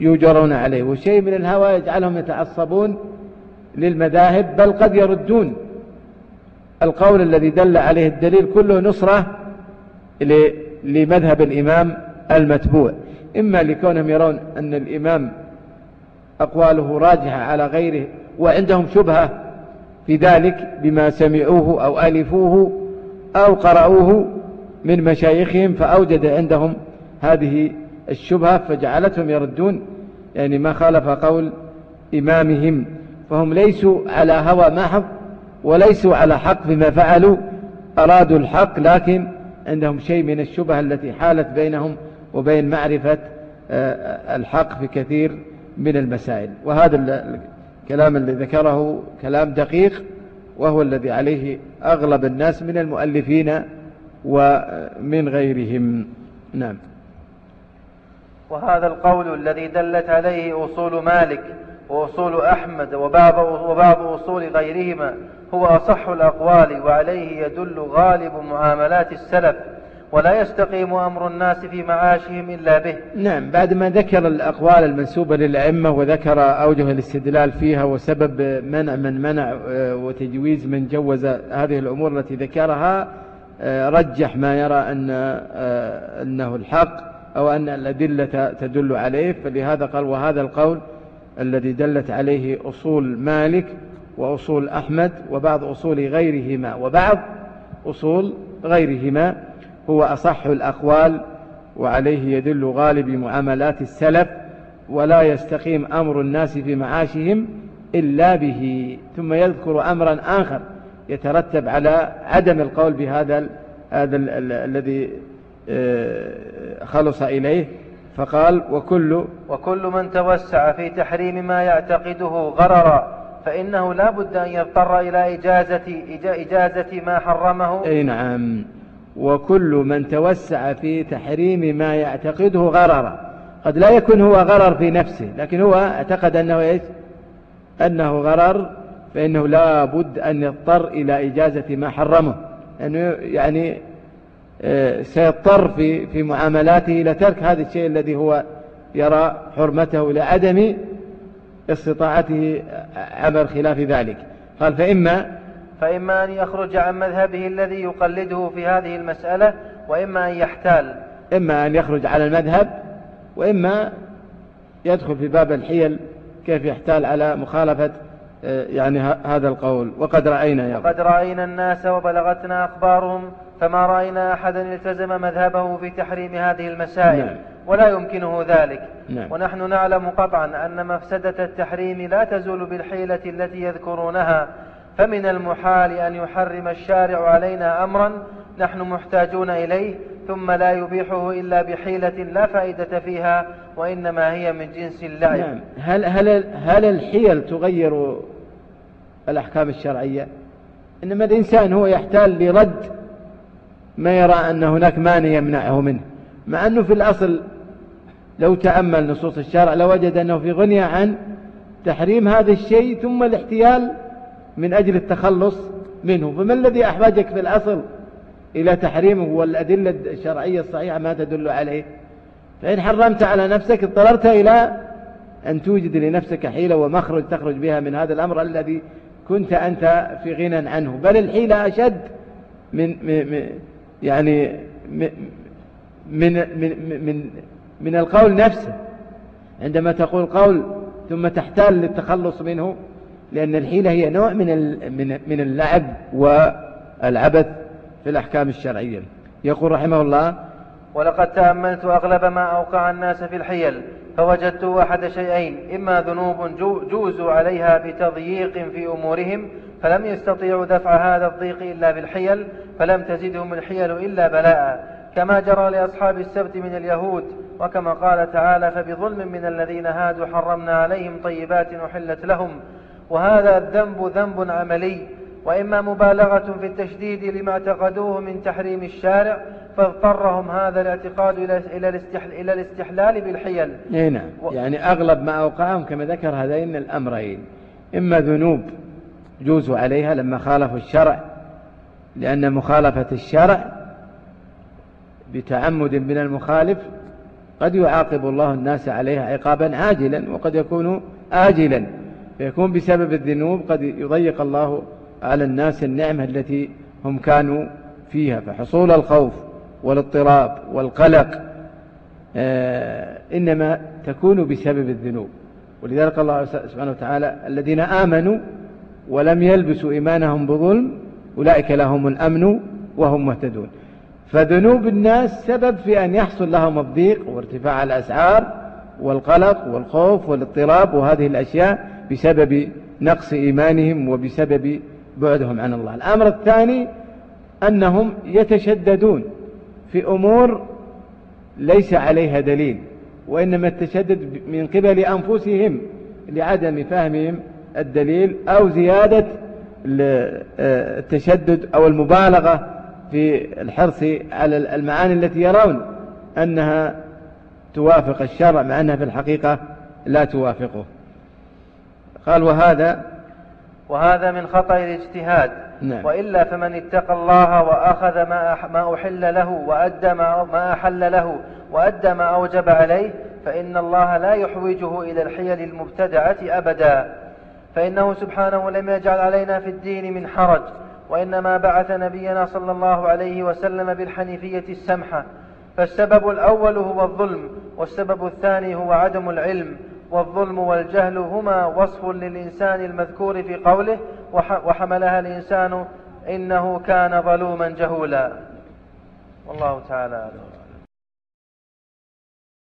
يوجرون عليه وشيء من الهوى يجعلهم يتعصبون للمذاهب بل قد يردون. القول الذي دل عليه الدليل كله نصرة لمذهب الإمام المتبوع. إما لكونهم يرون أن الإمام أقواله راجحة على غيره وعندهم شبهة في ذلك بما سمعوه أو ألفوه أو قرأوه من مشايخهم فأوجد عندهم هذه الشبهة فجعلتهم يردون يعني ما خالف قول إمامهم فهم ليسوا على هوى محض وليسوا على حق بما فعلوا أرادوا الحق لكن عندهم شيء من الشبهة التي حالت بينهم وبين معرفة آه، الحق في كثير من المسائل. وهذا الكلام الذي ذكره كلام دقيق وهو الذي عليه أغلب الناس من المؤلفين ومن غيرهم. نعم. وهذا القول الذي دلت عليه أصول مالك وأصول أحمد وبعض, وبعض أصول غيرهما هو أصح الأقوال وعليه يدل غالب معاملات السلف ولا يستقيم أمر الناس في معاشهم إلا به. نعم بعد ما ذكر الأقوال المنسوبة للأئمة وذكر أوجه الاستدلال فيها وسبب منع من منع آه، وتجويز من جوز هذه الأمور التي ذكرها آه، رجح ما يرى أن آه، أنه الحق. أو أن الأدلة تدل عليه فلهذا قال وهذا القول الذي دلت عليه أصول مالك وأصول أحمد وبعض أصول غيرهما وبعض أصول غيرهما هو أصح الأقوال وعليه يدل غالب معاملات السلف ولا يستقيم أمر الناس في معاشهم إلا به. ثم يذكر أمرا آخر يترتب على عدم القول بهذا هذا الذي خلص إليه فقال وكل وكل من توسع في تحريم ما يعتقده غررا فإنه لا بد أن يضطر إلى إجازة, إجازة ما حرمه. أي نعم. وكل من توسع في تحريم ما يعتقده غررا. قد لا يكون هو غرر في نفسه لكن هو اعتقد أنه إيش؟ أنه غرر فإنه لا بد أن يضطر إلى إجازة ما حرمه. أنه يعني آه، سيضطر في في معاملاته إلى ترك هذا الشيء الذي هو يرى حرمته لعدم استطاعته عمل خلاف ذلك. قال فإما فإما أن يخرج عن مذهبه الذي يقلده في هذه المسألة وإما أن يحتال. إما أن يخرج على المذهب وإما يدخل في باب الحيل كيف يحتال على مخالفة آه، يعني هذا القول. وقد رأينا يا وقد رأينا الناس وبلغتنا أخبارهم فما رأينا أحدا التزم مذهبه في تحريم هذه المسائل نعم. ولا يمكنه ذلك نعم. ونحن نعلم قطعا أن مفسدة التحريم لا تزول بالحيلة التي يذكرونها فمن المحال أن يحرم الشارع علينا أمرا نحن محتاجون إليه ثم لا يبيحه إلا بحيلة لا فائدة فيها وإنما هي من جنس اللعب نعم. هل, هل, هل الحيل تغير الأحكام الشرعية إنما الإنسان هو يحتال لرد ما يرى أن هناك مانع يمنعه منه مع أنه في الأصل لو تأمل نصوص الشرع لوجد أنه في غنية عن تحريم هذا الشيء ثم الاحتيال من أجل التخلص منه. فما الذي أحوجك في الأصل إلى تحريمه والأدلة الشرعية الصحيحة ما تدل عليه؟ فإن حرمت على نفسك اضطررت إلى أن توجد لنفسك حيلة ومخرج تخرج بها من هذا الأمر الذي كنت أنت في غنى عنه. بل الحيلة أشد من, من يعني من من من من القول نفسه. عندما تقول قول ثم تحتال للتخلص منه لأن الحيلة هي نوع من من اللعب والعبث في الأحكام الشرعية. يقول رحمه الله ولقد تأملت أغلب ما أوقع الناس في الحيل فوجدت أحد شيئين إما ذنوب جوزوا عليها بتضييق في أمورهم فلم يستطيعوا دفع هذا الضيق إلا بالحيل فلم تزدهم الحيل إلا بلاء. كما جرى لأصحاب السبت من اليهود وكما قال تعالى فبظلم من الذين هادوا حرمنا عليهم طيبات أحلت لهم. وهذا الذنب ذنب عملي. وإما مبالغة في التشديد لما اعتقدوه من تحريم الشارع فاضطرهم هذا الاعتقاد إلى الاستحلال بالحيل. اي نعم. يعني أغلب ما أوقعهم كما ذكر هذين الأمرين. إما ذنوب جوزوا عليها لما خالفوا الشرع لأن مخالفة الشرع بتعمد من المخالف قد يعاقب الله الناس عليها عقابا عاجلا وقد يكون آجلا فيكون بسبب الذنوب قد يضيق الله على الناس النعمة التي هم كانوا فيها. فحصول الخوف والاضطراب والقلق آه، إنما تكون بسبب الذنوب. ولذلك الله سبحانه وتعالى الذين آمنوا ولم يلبسوا إيمانهم بظلم أولئك لهم الأمن وهم مهتدون. فذنوب الناس سبب في أن يحصل لهم الضيق وارتفاع الأسعار والقلق والخوف والاضطراب وهذه الأشياء بسبب نقص إيمانهم وبسبب بعدهم عن الله. الأمر الثاني أنهم يتشددون في أمور ليس عليها دليل وإنما التشدد من قبل أنفسهم لعدم فهمهم الدليل أو زيادة التشدد أو المبالغة في الحرص على المعاني التي يرون أنها توافق الشرع مع أنها في الحقيقة لا توافقه. قال وهذا وهذا من خطأ الاجتهاد. نعم. وإلا فمن اتقى الله وأخذ ما ما أحل له وأدى ما أحل له وأدى ما أوجب عليه فإن الله لا يحوجه إلى الحيل المبتدعة أبدا. فإنه سبحانه لم يجعل علينا في الدين من حرج وإنما بعث نبينا صلى الله عليه وسلم بالحنيفية السمحة. فالسبب الأول هو الظلم والسبب الثاني هو عدم العلم والظلم والجهل هما وصف للإنسان المذكور في قوله وحملها الإنسان إنه كان ظلوما جهولا. والله تعالى أعلم.